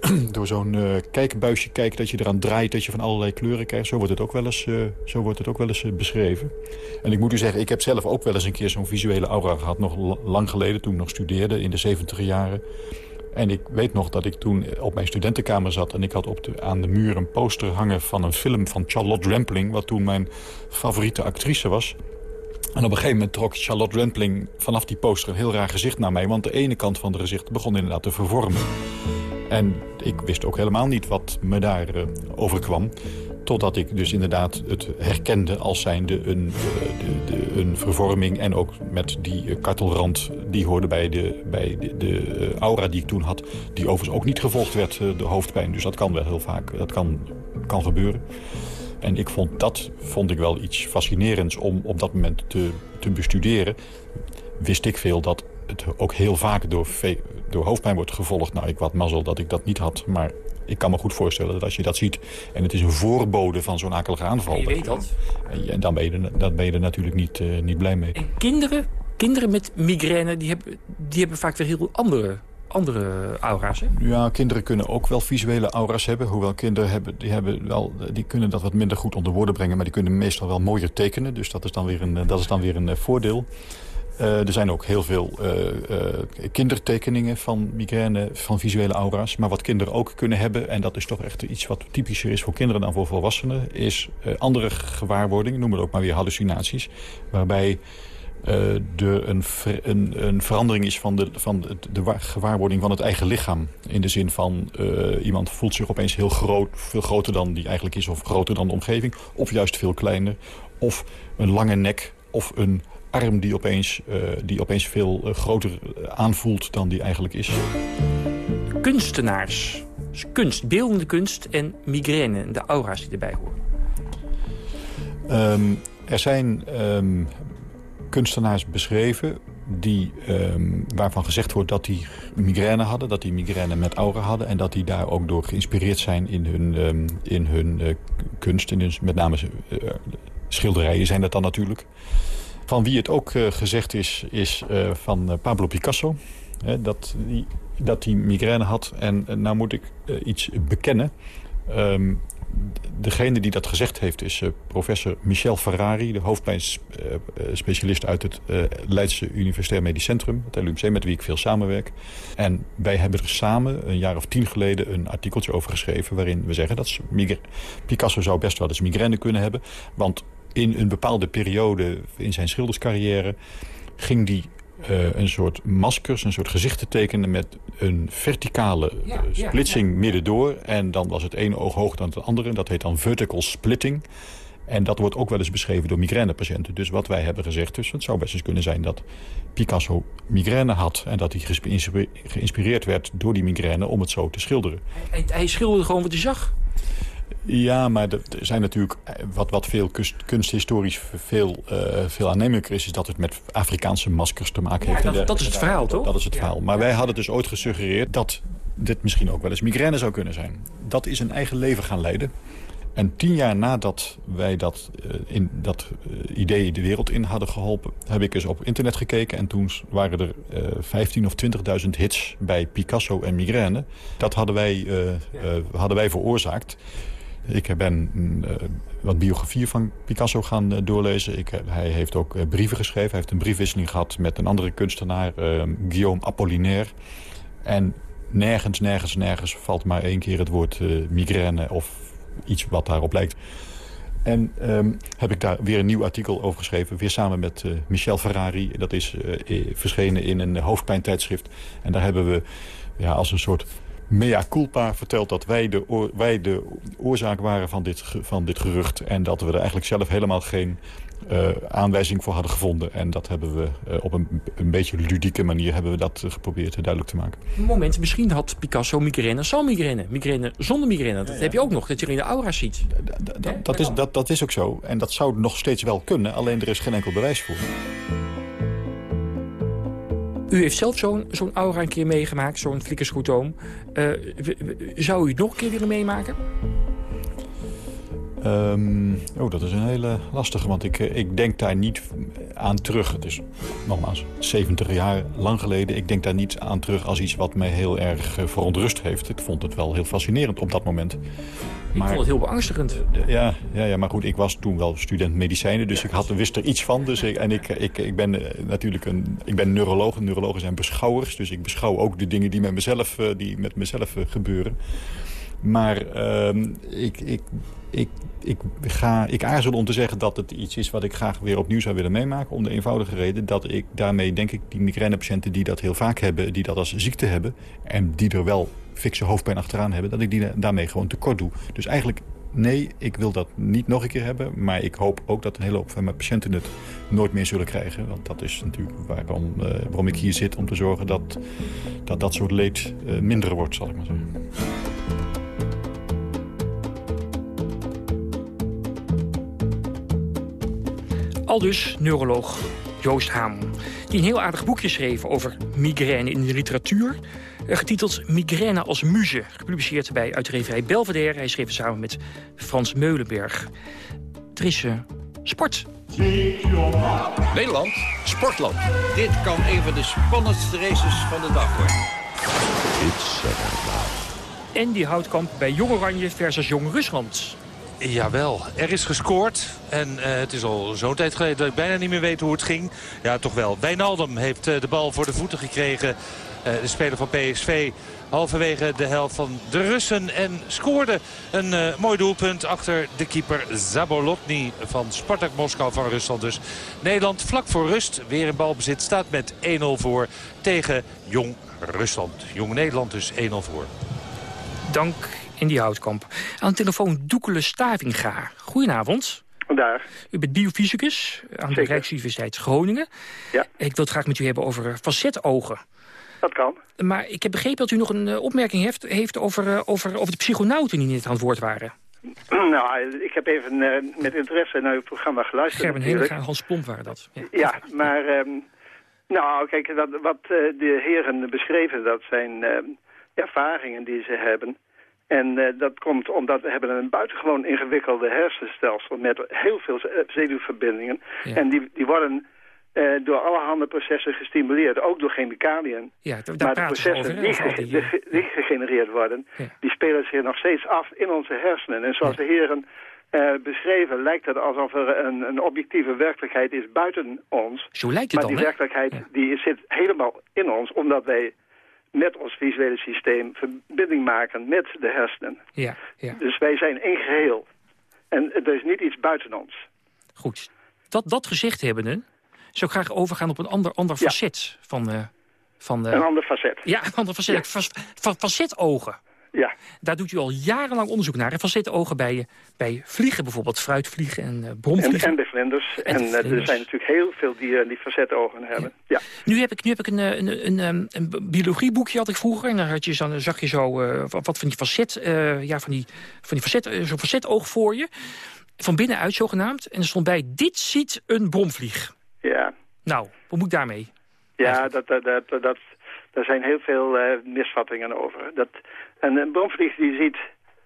zo'n uh, kijkbuisje kijken... dat je eraan draait, dat je van allerlei kleuren krijgt. Zo wordt het ook wel eens, uh, zo wordt het ook wel eens uh, beschreven. En ik moet u zeggen, ik heb zelf ook wel eens een keer zo'n visuele aura gehad. Nog lang geleden, toen ik nog studeerde, in de 70 jaren. En ik weet nog dat ik toen op mijn studentenkamer zat... en ik had op de, aan de muur een poster hangen van een film van Charlotte Rampling... wat toen mijn favoriete actrice was. En op een gegeven moment trok Charlotte Rampling vanaf die poster een heel raar gezicht naar mij... want de ene kant van de gezicht begon inderdaad te vervormen. En ik wist ook helemaal niet wat me daar uh, overkwam. Totdat ik dus inderdaad het herkende als zijnde een, eh, de, de, een vervorming. En ook met die eh, kartelrand die hoorde bij, de, bij de, de, aura die ik toen had. Die overigens ook niet gevolgd werd, de hoofdpijn. Dus dat kan wel heel vaak, dat kan, kan gebeuren. En ik vond dat vond ik wel iets fascinerends om op dat moment te, te bestuderen. Wist ik veel dat het ook heel vaak door, door hoofdpijn wordt gevolgd. Nou, ik wat mazzel dat ik dat niet had, maar ik kan me goed voorstellen dat als je dat ziet... en het is een voorbode van zo'n akelige aanval... je weet dat. En dan ben je, dan ben je er natuurlijk niet, uh, niet blij mee. En kinderen, kinderen met migraine, die hebben, die hebben vaak weer heel andere andere aura's, hè? Ja, kinderen kunnen ook wel visuele aura's hebben. Hoewel kinderen hebben, die, hebben wel, die kunnen dat wat minder goed onder woorden brengen... maar die kunnen meestal wel mooier tekenen. Dus dat is dan weer een, dat is dan weer een voordeel. Uh, er zijn ook heel veel uh, uh, kindertekeningen van migraine, van visuele aura's. Maar wat kinderen ook kunnen hebben, en dat is toch echt iets wat typischer is voor kinderen dan voor volwassenen... is andere gewaarwordingen, noem het ook maar weer hallucinaties. Waarbij de, een, een, een, verandering is van, de, van de, de, gewaarwording van het eigen lichaam. In de zin van iemand voelt zich opeens heel groot, veel groter dan die eigenlijk is... of groter dan de omgeving, of juist veel kleiner. Of een lange nek, of een arm die opeens, die opeens veel groter aanvoelt dan die eigenlijk is. Kunstenaars. Dus kunst, beeldende kunst en migraine, de aura's die erbij horen. Um, er zijn um, kunstenaars beschreven die, um, waarvan gezegd wordt dat die migraine hadden. Dat die migraine met aura hadden. En dat die daar ook door geïnspireerd zijn in hun, in hun uh, kunst. In hun, met name uh, schilderijen zijn dat dan natuurlijk. Van wie het ook uh, gezegd is, is van Pablo Picasso. dat die dat hij migraine had. En nou moet ik iets bekennen. Um, degene die dat gezegd heeft is professor Michel Ferrari... de hoofdpijnspecialist uit het Leidse Universitair Medisch Centrum... het LUMC, met wie ik veel samenwerk. En wij hebben er samen een jaar of tien geleden een artikeltje over geschreven... waarin we zeggen dat Picasso zou best wel eens migraine kunnen hebben. Want in een bepaalde periode in zijn schilderscarrière ging die uh, een soort maskers, een soort gezichten tekenen... met een verticale ja, splitsing ja, ja. middendoor. En dan was het ene oog hoog dan het andere. Dat heet dan vertical splitting. En dat wordt ook wel eens beschreven door migrainepatiënten. Dus wat wij hebben gezegd, dus het zou best eens kunnen zijn dat Picasso migraine had... en dat hij geïnspireerd werd door die migraine om het zo te schilderen. Hij, hij schilderde gewoon wat hij zag? Ja, maar er zijn natuurlijk wat, wat veel kunsthistorisch veel, uh, veel aannemelijker is... is dat het met Afrikaanse maskers te maken heeft. Ja, dat, dat, is het verhaal, toch? Dat is het verhaal. Maar wij hadden dus ooit gesuggereerd dat dit misschien ook wel eens migraine zou kunnen zijn. Dat is een eigen leven gaan leiden. En tien jaar nadat wij dat, uh, in, dat uh, idee de wereld in hadden geholpen... heb ik eens op internet gekeken. En toen waren er uh, 15 of 20.000 hits bij Picasso en migraine. Dat hadden wij, hadden wij veroorzaakt. Ik ben uh, wat biografieën van Picasso gaan uh, doorlezen. Ik, hij heeft ook brieven geschreven. Hij heeft een briefwisseling gehad met een andere kunstenaar, Guillaume Apollinaire. En nergens, nergens, nergens valt maar één keer het woord migraine of iets wat daarop lijkt. En um, heb ik daar weer een nieuw artikel over geschreven. Weer samen met Michel Ferrari. Dat is verschenen in een hoofdpijntijdschrift. En daar hebben we ja, als een soort mea culpa vertelt dat wij de, wij de oorzaak waren van dit, van dit gerucht. En dat we er eigenlijk zelf helemaal geen uh, aanwijzing voor hadden gevonden. En dat hebben we uh, op een, een beetje ludieke manier hebben we dat uh, geprobeerd duidelijk te maken. Moment, misschien had Picasso migraine zonder migraine. Migraine zonder migraine, dat ja, ja. heb je ook nog, dat je in de aura ziet. Dat, is, dat, dat is ook zo. En dat zou nog steeds wel kunnen, alleen er is geen enkel bewijs voor. U heeft zelf zo'n zo'n aura een keer meegemaakt, zo'n flikkersgoedoom. Uh, zou u het nog een keer willen meemaken? Um, oh, dat is een hele lastige, want ik, eh, ik denk daar niet aan terug. Het is nogmaals 70 jaar lang geleden. Ik denk daar niet aan terug als iets wat mij heel erg uh, verontrust heeft. Ik vond het wel heel fascinerend op dat moment. Ik vond het heel beangstigend. Ja, ja, ja, maar goed, ik was toen wel student medicijnen, dus ik had, wist er iets van. Dus ik, en ik, ik, ik ben natuurlijk een, ik ben neuroloog. Neurologen zijn beschouwers, dus ik beschouw ook de dingen die met mezelf, die met mezelf gebeuren. Maar uh, ik, ik, ik, ik, ga, ik aarzel om te zeggen dat het iets is wat ik graag weer opnieuw zou willen meemaken. Om de eenvoudige reden dat ik daarmee, denk ik, die migrainepatiënten die dat heel vaak hebben, die dat als ziekte hebben en die er wel fikse hoofdpijn achteraan hebben, dat ik die daarmee gewoon tekort doe. Dus eigenlijk, nee, ik wil dat niet nog een keer hebben. Maar ik hoop ook dat een hele hoop van mijn patiënten het nooit meer zullen krijgen. Want dat is natuurlijk waarom, uh, waarom ik hier zit, om te zorgen dat dat, dat soort leed uh, minder wordt, zal ik maar zeggen. Aldus neuroloog Joost Hamel. Die een heel aardig boekje schreef over migraine in de literatuur. Eh, getiteld Migraine als muze. Gepubliceerd bij uitgeverij Belvedere. Hij schreef het samen met Frans Meulenberg. Er is uh, sport. Nederland, sportland. Dit kan een van de spannendste races van de dag worden. En die Houtkamp bij Jong Oranje versus Jong Rusland. Jawel, er is gescoord. En uh, het is al zo'n tijd geleden dat ik bijna niet meer weet hoe het ging. Ja, toch wel. Wijnaldum heeft uh, de bal voor de voeten gekregen. Uh, de speler van PSV halverwege de helft van de Russen. En scoorde een mooi doelpunt achter de keeper Zabolotny van Spartak Moskou van Rusland. Dus Nederland vlak voor rust weer in balbezit staat met 1-0 voor tegen Jong Rusland. Jong Nederland dus 1-0 voor. Dank in die houtkamp. Aan de telefoon Doekele Stavinga. Goedenavond. Daar. U bent biofysicus aan de Rijksuniversiteit Groningen. Ja. Ik wil het graag met u hebben over facetogen. Dat kan. Maar ik heb begrepen dat u nog een opmerking heeft, heeft over, over, over de psychonauten die niet aan het woord waren. Nou, ik heb even uh, met interesse naar uw programma geluisterd. Gerben Henega en Hans Plomp waren dat. Ja, ja maar... Um, nou, kijk, dat, wat uh, de heren beschreven, dat zijn uh, ervaringen die ze hebben. En dat komt omdat we hebben een buitengewoon ingewikkelde hersenstelsel met heel veel zenuwverbindingen. Ja. En die, die worden uh, door allerhande processen gestimuleerd, ook door chemicaliën. Ja, maar de processen over, die, die, die, die, gegenereerd worden, ja. die spelen zich nog steeds af in onze hersenen. En zoals de heren uh, beschreven, lijkt het alsof er een, een, objectieve werkelijkheid is buiten ons. Zo lijkt het maar dan, die werkelijkheid die zit helemaal in ons, omdat wij met ons visuele systeem verbinding maken met de hersenen. Ja, ja. Dus wij zijn één geheel. En er is niet iets buiten ons. Goed. Dat, dat gezegd hebbende, zou ik graag overgaan op een ander, ander ja. facet van... Uh, van de... Een ander facet. Ja, een ander facet. Ja. Fa facetogen. Ja. Daar doet u al jarenlang onderzoek naar. En facetogen bij, bij vliegen bijvoorbeeld, fruitvliegen en uh, bromvliegen. En, en bij vlinders. En, en uh, er zijn natuurlijk heel veel dieren die facetogen hebben. Ja. ja. Nu heb ik, nu heb ik een, een, een, een, een biologieboekje had ik vroeger. En dan, had je, zag je zo uh, wat van die facet, ja, van die, van die facet, zo'n facetoog voor je. Van binnenuit zogenaamd. En er stond bij, dit ziet een bromvlieg. Ja. Nou, wat moet ik daarmee? Ja, dat, dat, dat, dat, daar zijn heel veel uh, misvattingen over. Dat, en een bromvlieg die ziet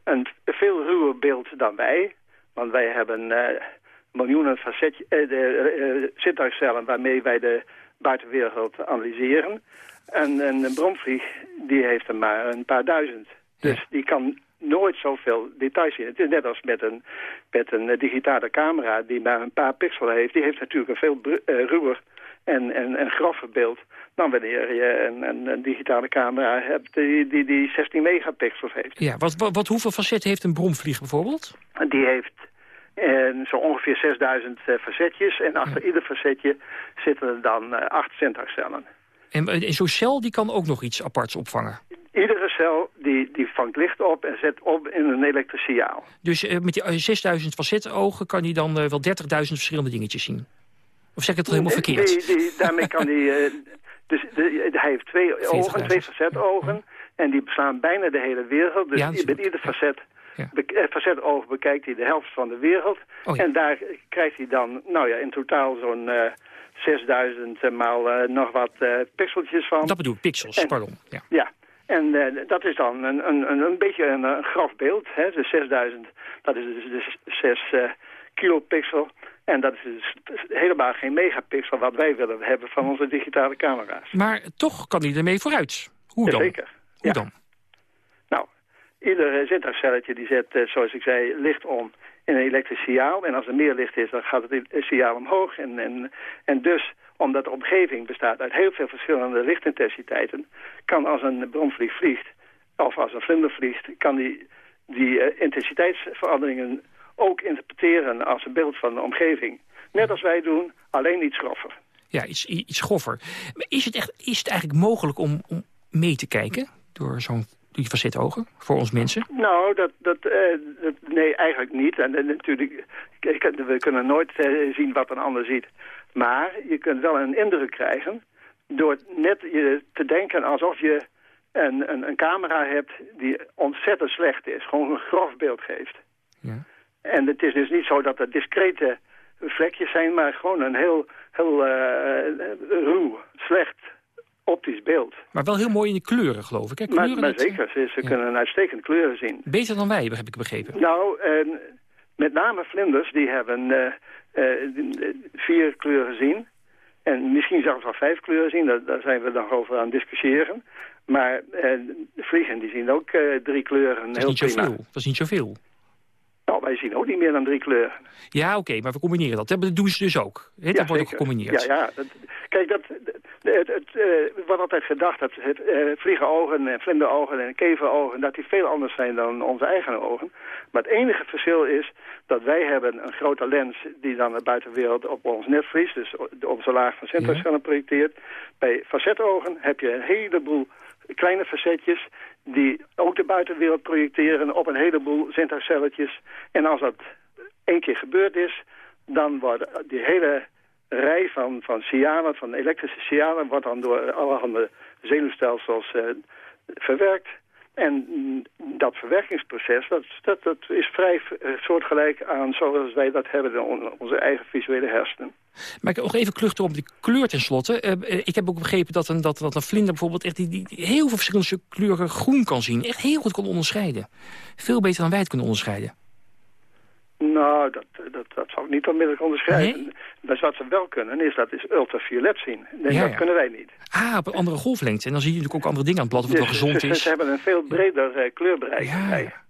een veel ruwer beeld dan wij. Want wij hebben uh, miljoenen facetje, uh, de, zintuigcellen waarmee wij de buitenwereld analyseren. En, en een bromvlieg die heeft er maar een paar duizend. Dus ja. die kan nooit zoveel details zien. Het is net als met een, met een digitale camera die maar een paar pixels heeft. Die heeft natuurlijk een veel uh, ruwer en, en, en groffer beeld dan wanneer je een, een, een, digitale camera hebt die, die, die 16 megapixels heeft. Ja, wat, wat, hoeveel facetten heeft een bromvlieg bijvoorbeeld? Die heeft uh, zo ongeveer 6000 uh, facetjes en achter ja. ieder facetje zitten er dan acht zintuigcellen. En, en zo'n cel die kan ook nog iets aparts opvangen? Iedere cel die, die vangt licht op en zet op in een elektrisch signaal. Dus uh, met die 6000 facetogen kan hij dan uh, wel 30.000 verschillende dingetjes zien? Of zeg ik het helemaal verkeerd? Die, die, daarmee kan hij... Uh, dus de, hij heeft twee ogen, twee facetogen. En die beslaan bijna de hele wereld. Dus ja, met ieder facet, ja. be, facetoog bekijkt hij de helft van de wereld. Oh, ja. En daar krijgt hij dan, nou ja, in totaal zo'n... 6000 maal nog wat pixeltjes van. Dat bedoel ik, pixels, en, pardon. Ja. ja. En uh, dat is dan een, een, een beetje een, een graf beeld. Hè? Dus 6000, dat is dus, dus 6 uh, kilopixel. En dat is dus helemaal geen megapixel wat wij willen hebben van onze digitale camera's. Maar toch kan hij ermee vooruit. Hoe dan? Zeker. Hoe ja. dan? Nou, ieder zintuigcelletje die zet, uh, zoals ik zei, licht om een elektrisch signaal. En als er meer licht is, dan gaat het signaal omhoog. En, en, en dus omdat de omgeving bestaat uit heel veel verschillende lichtintensiteiten... kan als een bromvlieg vliegt, of als een vlinder vliegt... kan die, die uh, intensiteitsveranderingen ook interpreteren als een beeld van de omgeving. Net als wij doen, alleen iets groffer. Ja, iets, iets groffer. Is het, echt, is het eigenlijk mogelijk om, om mee te kijken door zo'n die facetogen voor ons mensen? Nou, dat, dat, uh, dat nee, eigenlijk niet. En, en natuurlijk, we kunnen nooit uh, zien wat een ander ziet. Maar je kunt wel een indruk krijgen door net je te denken alsof je een, een, een camera hebt die ontzettend slecht is. Gewoon een grof beeld geeft. Ja. En het is dus niet zo dat er discrete vlekjes zijn, maar gewoon een heel, heel uh, ruw, slecht optisch beeld. Maar wel heel mooi in de kleuren, geloof ik. Hè? Kleuren maar, maar dat... zeker, ze, ze ja. kunnen uitstekend kleuren zien. Beter dan wij, heb ik begrepen. Nou, uh, met name vlinders, die hebben uh, uh, vier kleuren zien. En misschien zelfs wel vijf kleuren zien, daar, daar zijn we nog over aan het discussiëren. Maar de vliegen die zien ook drie kleuren dat is heel niet prima. Zoveel. Dat is niet zoveel. Nou, wij zien ook niet meer dan drie kleuren. Ja, oké, maar we combineren dat. Dat doen ze dus ook. Dat wordt ook gecombineerd. Ja, ja. Dat, kijk, dat, het, het, uh, wordt altijd gedacht dat het, uh, vliegenogen en vlinderogen en keverogen... dat die veel anders zijn dan onze eigen ogen. Maar het enige verschil is dat wij hebben een grote lens... die dan de buitenwereld op ons netvlies, dus de onze laag van centrumscherm projecteert. Bij facetogen heb je een heleboel kleine facetjes die ook de buitenwereld projecteren op een heleboel zintuigcelletjes. En als dat één keer gebeurd is, dan wordt die hele rij van, van van elektrische signalen, wordt dan door allerhande zenuwstelsels uh, verwerkt. En dat verwerkingsproces, dat, dat, dat is vrij eh, soortgelijk aan zoals wij dat hebben in onze eigen visuele hersenen. Maar ik nog even kluchten op die kleur tenslotte. Uh, ik heb ook begrepen dat een, dat, dat een vlinder bijvoorbeeld echt die, die, heel veel verschillende kleuren groen kan zien. Echt heel goed kan onderscheiden. Veel beter dan wij het kunnen onderscheiden. Nou, dat, dat, dat zou ik niet onmiddellijk onderscheiden. Nee? Dus wat ze wel kunnen, is dat is ultraviolet zien. Nee, ja, dat kunnen wij niet. Ah, op een andere golflengte. En dan zie je natuurlijk ook andere dingen aan het blad, of het wel gezond is. Ze hebben een veel breder uh, kleurbereik. Ja. ja.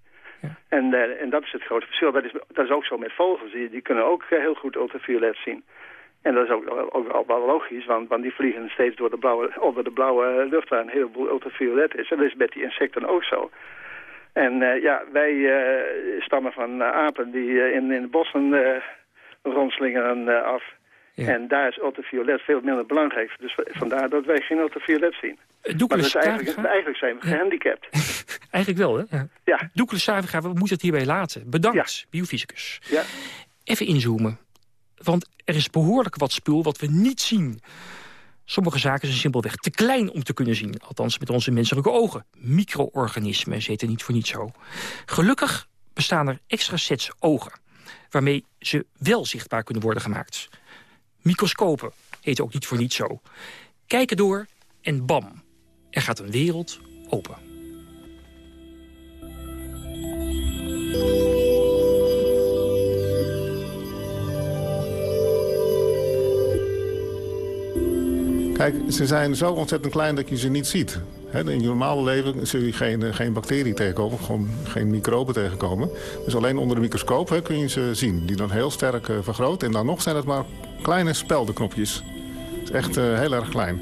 En, uh, en dat is het grote verschil. Dat is, dat is ook zo met vogels. Die, die kunnen ook uh, heel goed ultraviolet zien. En dat is ook, ook, ook wel logisch, want, want die vliegen steeds door de blauwe, onder de blauwe lucht waar een heleboel ultraviolet is. En dat is met die insecten ook zo. En uh, ja, wij uh, stammen van uh, apen die in, in de bossen rondslingeren af. Ja. En daar is ultraviolet veel minder belangrijk. Dus vandaar dat wij geen ultraviolet zien. Maar eigenlijk, eigenlijk zijn we gehandicapt. eigenlijk wel, hè? Ja. ja. Doekele Saviga, we moeten het hierbij laten. Bedankt, biofysicus. Ja. Even inzoomen. Want er is behoorlijk wat spul wat we niet zien. Sommige zaken zijn simpelweg te klein om te kunnen zien. Althans met onze menselijke ogen. Micro-organismen zitten niet voor niet zo. Gelukkig bestaan er extra sets ogen... waarmee ze wel zichtbaar kunnen worden gemaakt. Microscopen heet ook niet voor niet zo. Kijken door en bam, er gaat een wereld open. Kijk, ze zijn zo ontzettend klein dat je ze niet ziet. in je normale leven zul je geen, geen bacterie tegenkomen, gewoon geen microben tegenkomen. Dus alleen onder de microscoop kun je ze zien, die dan heel sterk uh, vergroot. En dan nog zijn het maar kleine speldenknopjes. Het is echt uh, heel erg klein.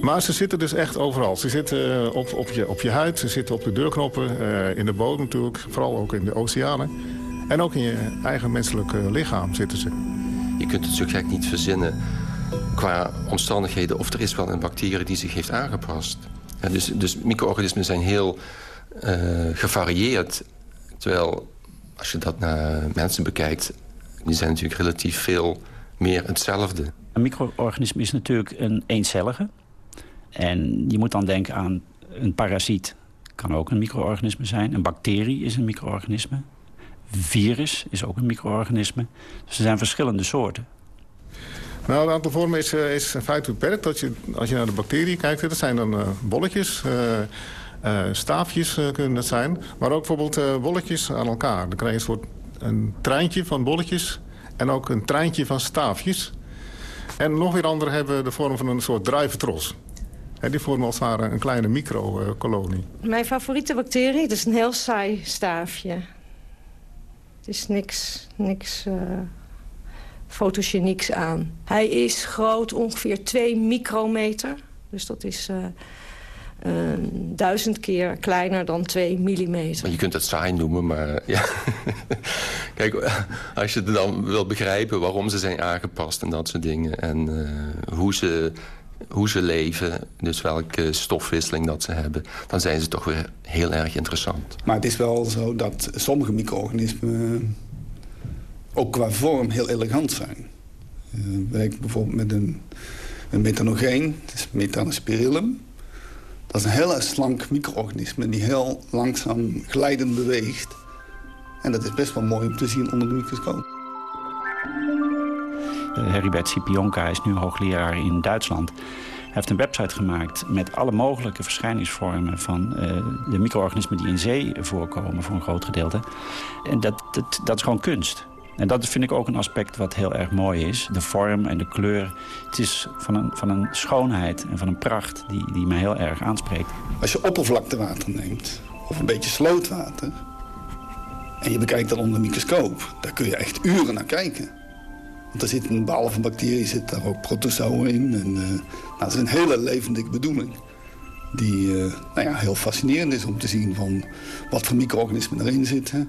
Maar ze zitten dus echt overal. Ze zitten op, op, je, op je huid, ze zitten op de deurknoppen, in de bodem natuurlijk. Vooral ook in de oceanen. En ook in je eigen menselijke lichaam zitten ze. Je kunt het zo gek niet verzinnen qua omstandigheden... of er is wel een bacterie die zich heeft aangepast. Dus, dus micro-organismen zijn heel uh, gevarieerd. Terwijl, als je dat naar mensen bekijkt... die zijn natuurlijk relatief veel meer hetzelfde. Een micro-organisme is natuurlijk een eencellige. En je moet dan denken aan een parasiet. kan ook een micro-organisme zijn. Een bacterie is een micro-organisme. Virus is ook een micro-organisme. Dus er zijn verschillende soorten. Nou, het aantal vormen is, uh, is in feite beperkt. Dat je, als je naar de bacteriën kijkt, dat zijn dan uh, bolletjes, uh, staafjes kunnen dat zijn. Maar ook bijvoorbeeld bolletjes aan elkaar. Dan krijg je een soort een treintje van bolletjes en ook een treintje van staafjes. En nog weer andere hebben de vorm van een soort druiventros. En die vormen als het ware een kleine microkolonie. Mijn favoriete bacterie, is een heel saai staafje. Het is niks, niks fotogenieks aan. Hij is groot, ongeveer 2 micrometer. Dus dat is uh, uh, duizend keer kleiner dan 2 millimeter. Je kunt het saai noemen, maar ja. Kijk, als je dan wilt begrijpen waarom ze zijn aangepast en dat soort dingen... en uh, hoe, ze, hoe ze leven, dus welke stofwisseling dat ze hebben... dan zijn ze toch weer heel erg interessant. Maar het is wel zo dat sommige micro-organismen ook qua vorm heel elegant zijn. Uh, bijvoorbeeld met een, een methanogeen, het is metanospirillum. Dat is een heel slank micro-organisme die heel langzaam glijdend beweegt. En dat is best wel mooi om te zien onder de microscoop. Uh, Heribert Scipionka is nu hoogleraar in Duitsland. Hij heeft een website gemaakt met alle mogelijke verschijningsvormen... van uh, de micro-organismen die in zee voorkomen voor een groot gedeelte. En dat, dat, dat is gewoon kunst. En dat vind ik ook een aspect wat heel erg mooi is. De vorm en de kleur. Het is van een, van een schoonheid en van een pracht die, die mij heel erg aanspreekt. Als je oppervlaktewater neemt, of een beetje slootwater... En je bekijkt dat onder de microscoop. Daar kun je echt uren naar kijken. Want er zit een behalve bacterie zit daar ook protozoen in. En, uh, nou, dat is een hele levendige bedoeling. Die uh, nou ja, heel fascinerend is om te zien van wat voor micro-organismen erin zitten.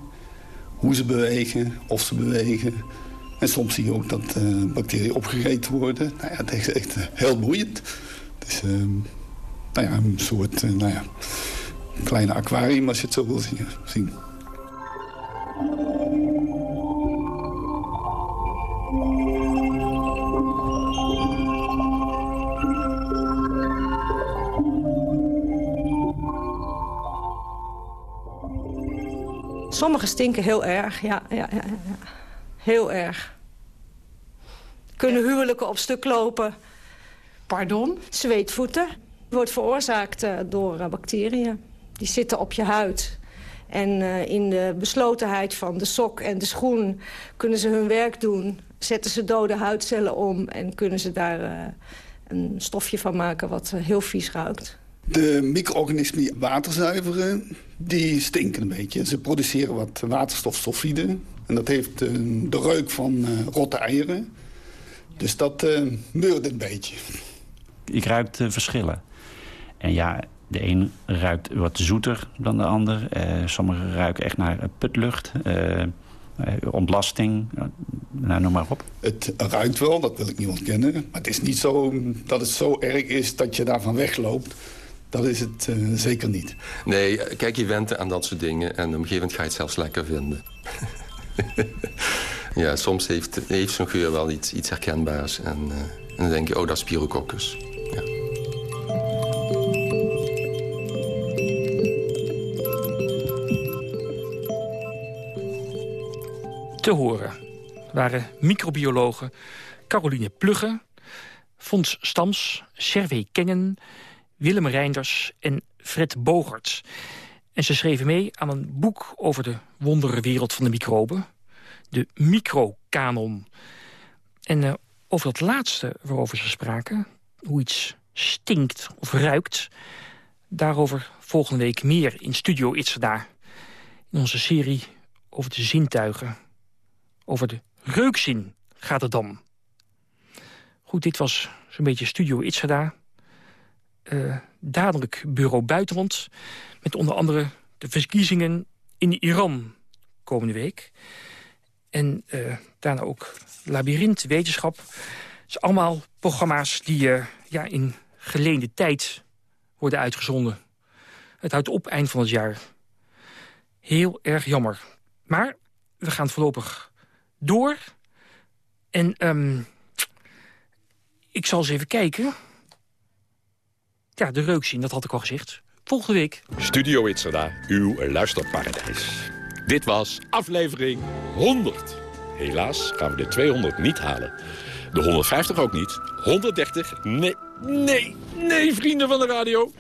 Hoe ze bewegen, of ze bewegen. En soms zie je ook dat uh, bacteriën opgegeten worden. Nou ja, het is echt heel boeiend. Het is nou ja, een soort nou ja, kleine aquarium als je het zo wil zien. Sommige stinken heel erg, ja, ja, ja, ja. Heel erg. Kunnen huwelijken op stuk lopen. Pardon? Zweetvoeten. Wordt veroorzaakt uh, door uh, bacteriën. Die zitten op je huid. En uh, in de beslotenheid van de sok en de schoen kunnen ze hun werk doen. Zetten ze dode huidcellen om en kunnen ze daar een stofje van maken wat heel vies ruikt. De micro-organismen die water zuiveren, die stinken een beetje. Ze produceren wat waterstofsulfide. En dat heeft uh, de reuk van uh, rotte eieren. Dus dat uh, meurt een beetje. Ik ruik de verschillen. En ja, de een ruikt wat zoeter dan de ander. sommigen ruiken echt naar putlucht. ontlasting, nou, noem maar op. Het ruikt wel, dat wil ik niet ontkennen. Maar het is niet zo dat het zo erg is dat je daarvan wegloopt. Dat is het uh, zeker niet. Nee, kijk, je went aan dat soort dingen... en op een gegeven moment ga je het zelfs lekker vinden. ja, soms heeft, heeft zo'n geur wel iets, iets herkenbaars. En, uh, en, dan denk je, oh, dat is Spirococcus. Ja. Te horen waren microbiologen Caroline Plugge... Fons Stams, Servé Kengen... Willem Reinders en Fred Bogert. En ze schreven mee aan een boek over de wonderwereld van de microben. De microkanon. En uh, over dat laatste waarover ze spraken... hoe iets stinkt of ruikt... daarover volgende week meer in Studio Itzada. In onze serie over de zintuigen. Over de reukzin gaat het dan. Goed, dit was zo'n beetje Studio Itzada uh, dadelijk Bureau Buitenland... met onder andere de verkiezingen in Iran komende week. En uh, daarna ook Labyrinth Wetenschap. Het zijn allemaal programma's die uh, ja, in geleende tijd worden uitgezonden. Het houdt op eind van het jaar. Heel erg jammer. Maar we gaan voorlopig door. En um, ik zal eens even kijken ja, de reuk zien, dat had ik al gezegd. Volgende week. Studio Itzerda, uw luisterparadijs. Dit was aflevering 100. Helaas gaan we de 200 niet halen. De 150 ook niet. 130? Nee, nee, nee, vrienden van de radio.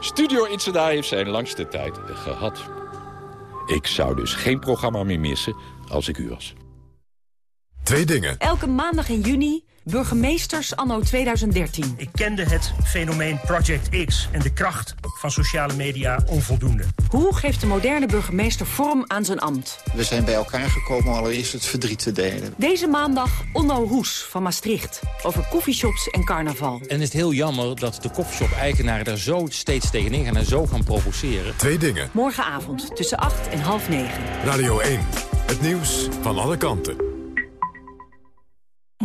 Studio Itzerda heeft zijn langste tijd gehad. Ik zou dus geen programma meer missen als ik u was. Twee dingen. Elke maandag in juni Burgemeesters anno 2013. Ik kende het fenomeen Project X en de kracht van sociale media onvoldoende. Hoe geeft de moderne burgemeester vorm aan zijn ambt? We zijn bij elkaar gekomen om allereerst het verdriet te delen. Deze maandag Onno Hoes van Maastricht. Over koffieshops en carnaval. En het is heel jammer dat de koffieshop-eigenaren daar zo steeds tegenin gaan... en zo gaan provoceren. Twee dingen. Morgenavond tussen 8 en half 9. Radio 1. Het nieuws van alle kanten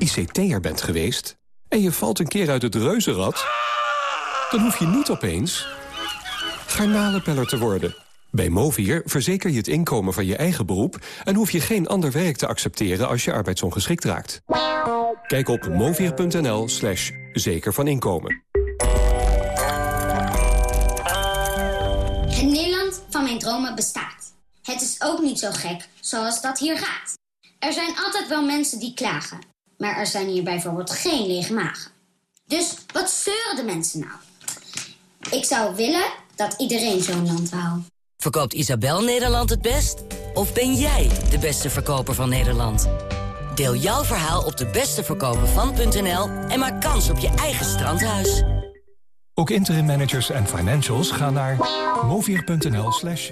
ICT'er bent geweest en je valt een keer uit het reuzenrad... dan hoef je niet opeens garnalenpeller te worden. Bij Movier verzeker je het inkomen van je eigen beroep... en hoef je geen ander werk te accepteren als je arbeidsongeschikt raakt. Kijk op movier.nl slash zeker van inkomen. Het Nederland van mijn dromen bestaat. Het is ook niet zo gek zoals dat hier gaat. Er zijn altijd wel mensen die klagen. Maar er zijn hier bijvoorbeeld geen lege magen. Dus wat zeuren de mensen nou? Ik zou willen dat iedereen zo'n land wou. Verkoopt Isabel Nederland het best? Of ben jij de beste verkoper van Nederland? Deel jouw verhaal op de besteverkopervan.nl en maak kans op je eigen strandhuis. Ook interim managers en financials gaan naar movier.nl slash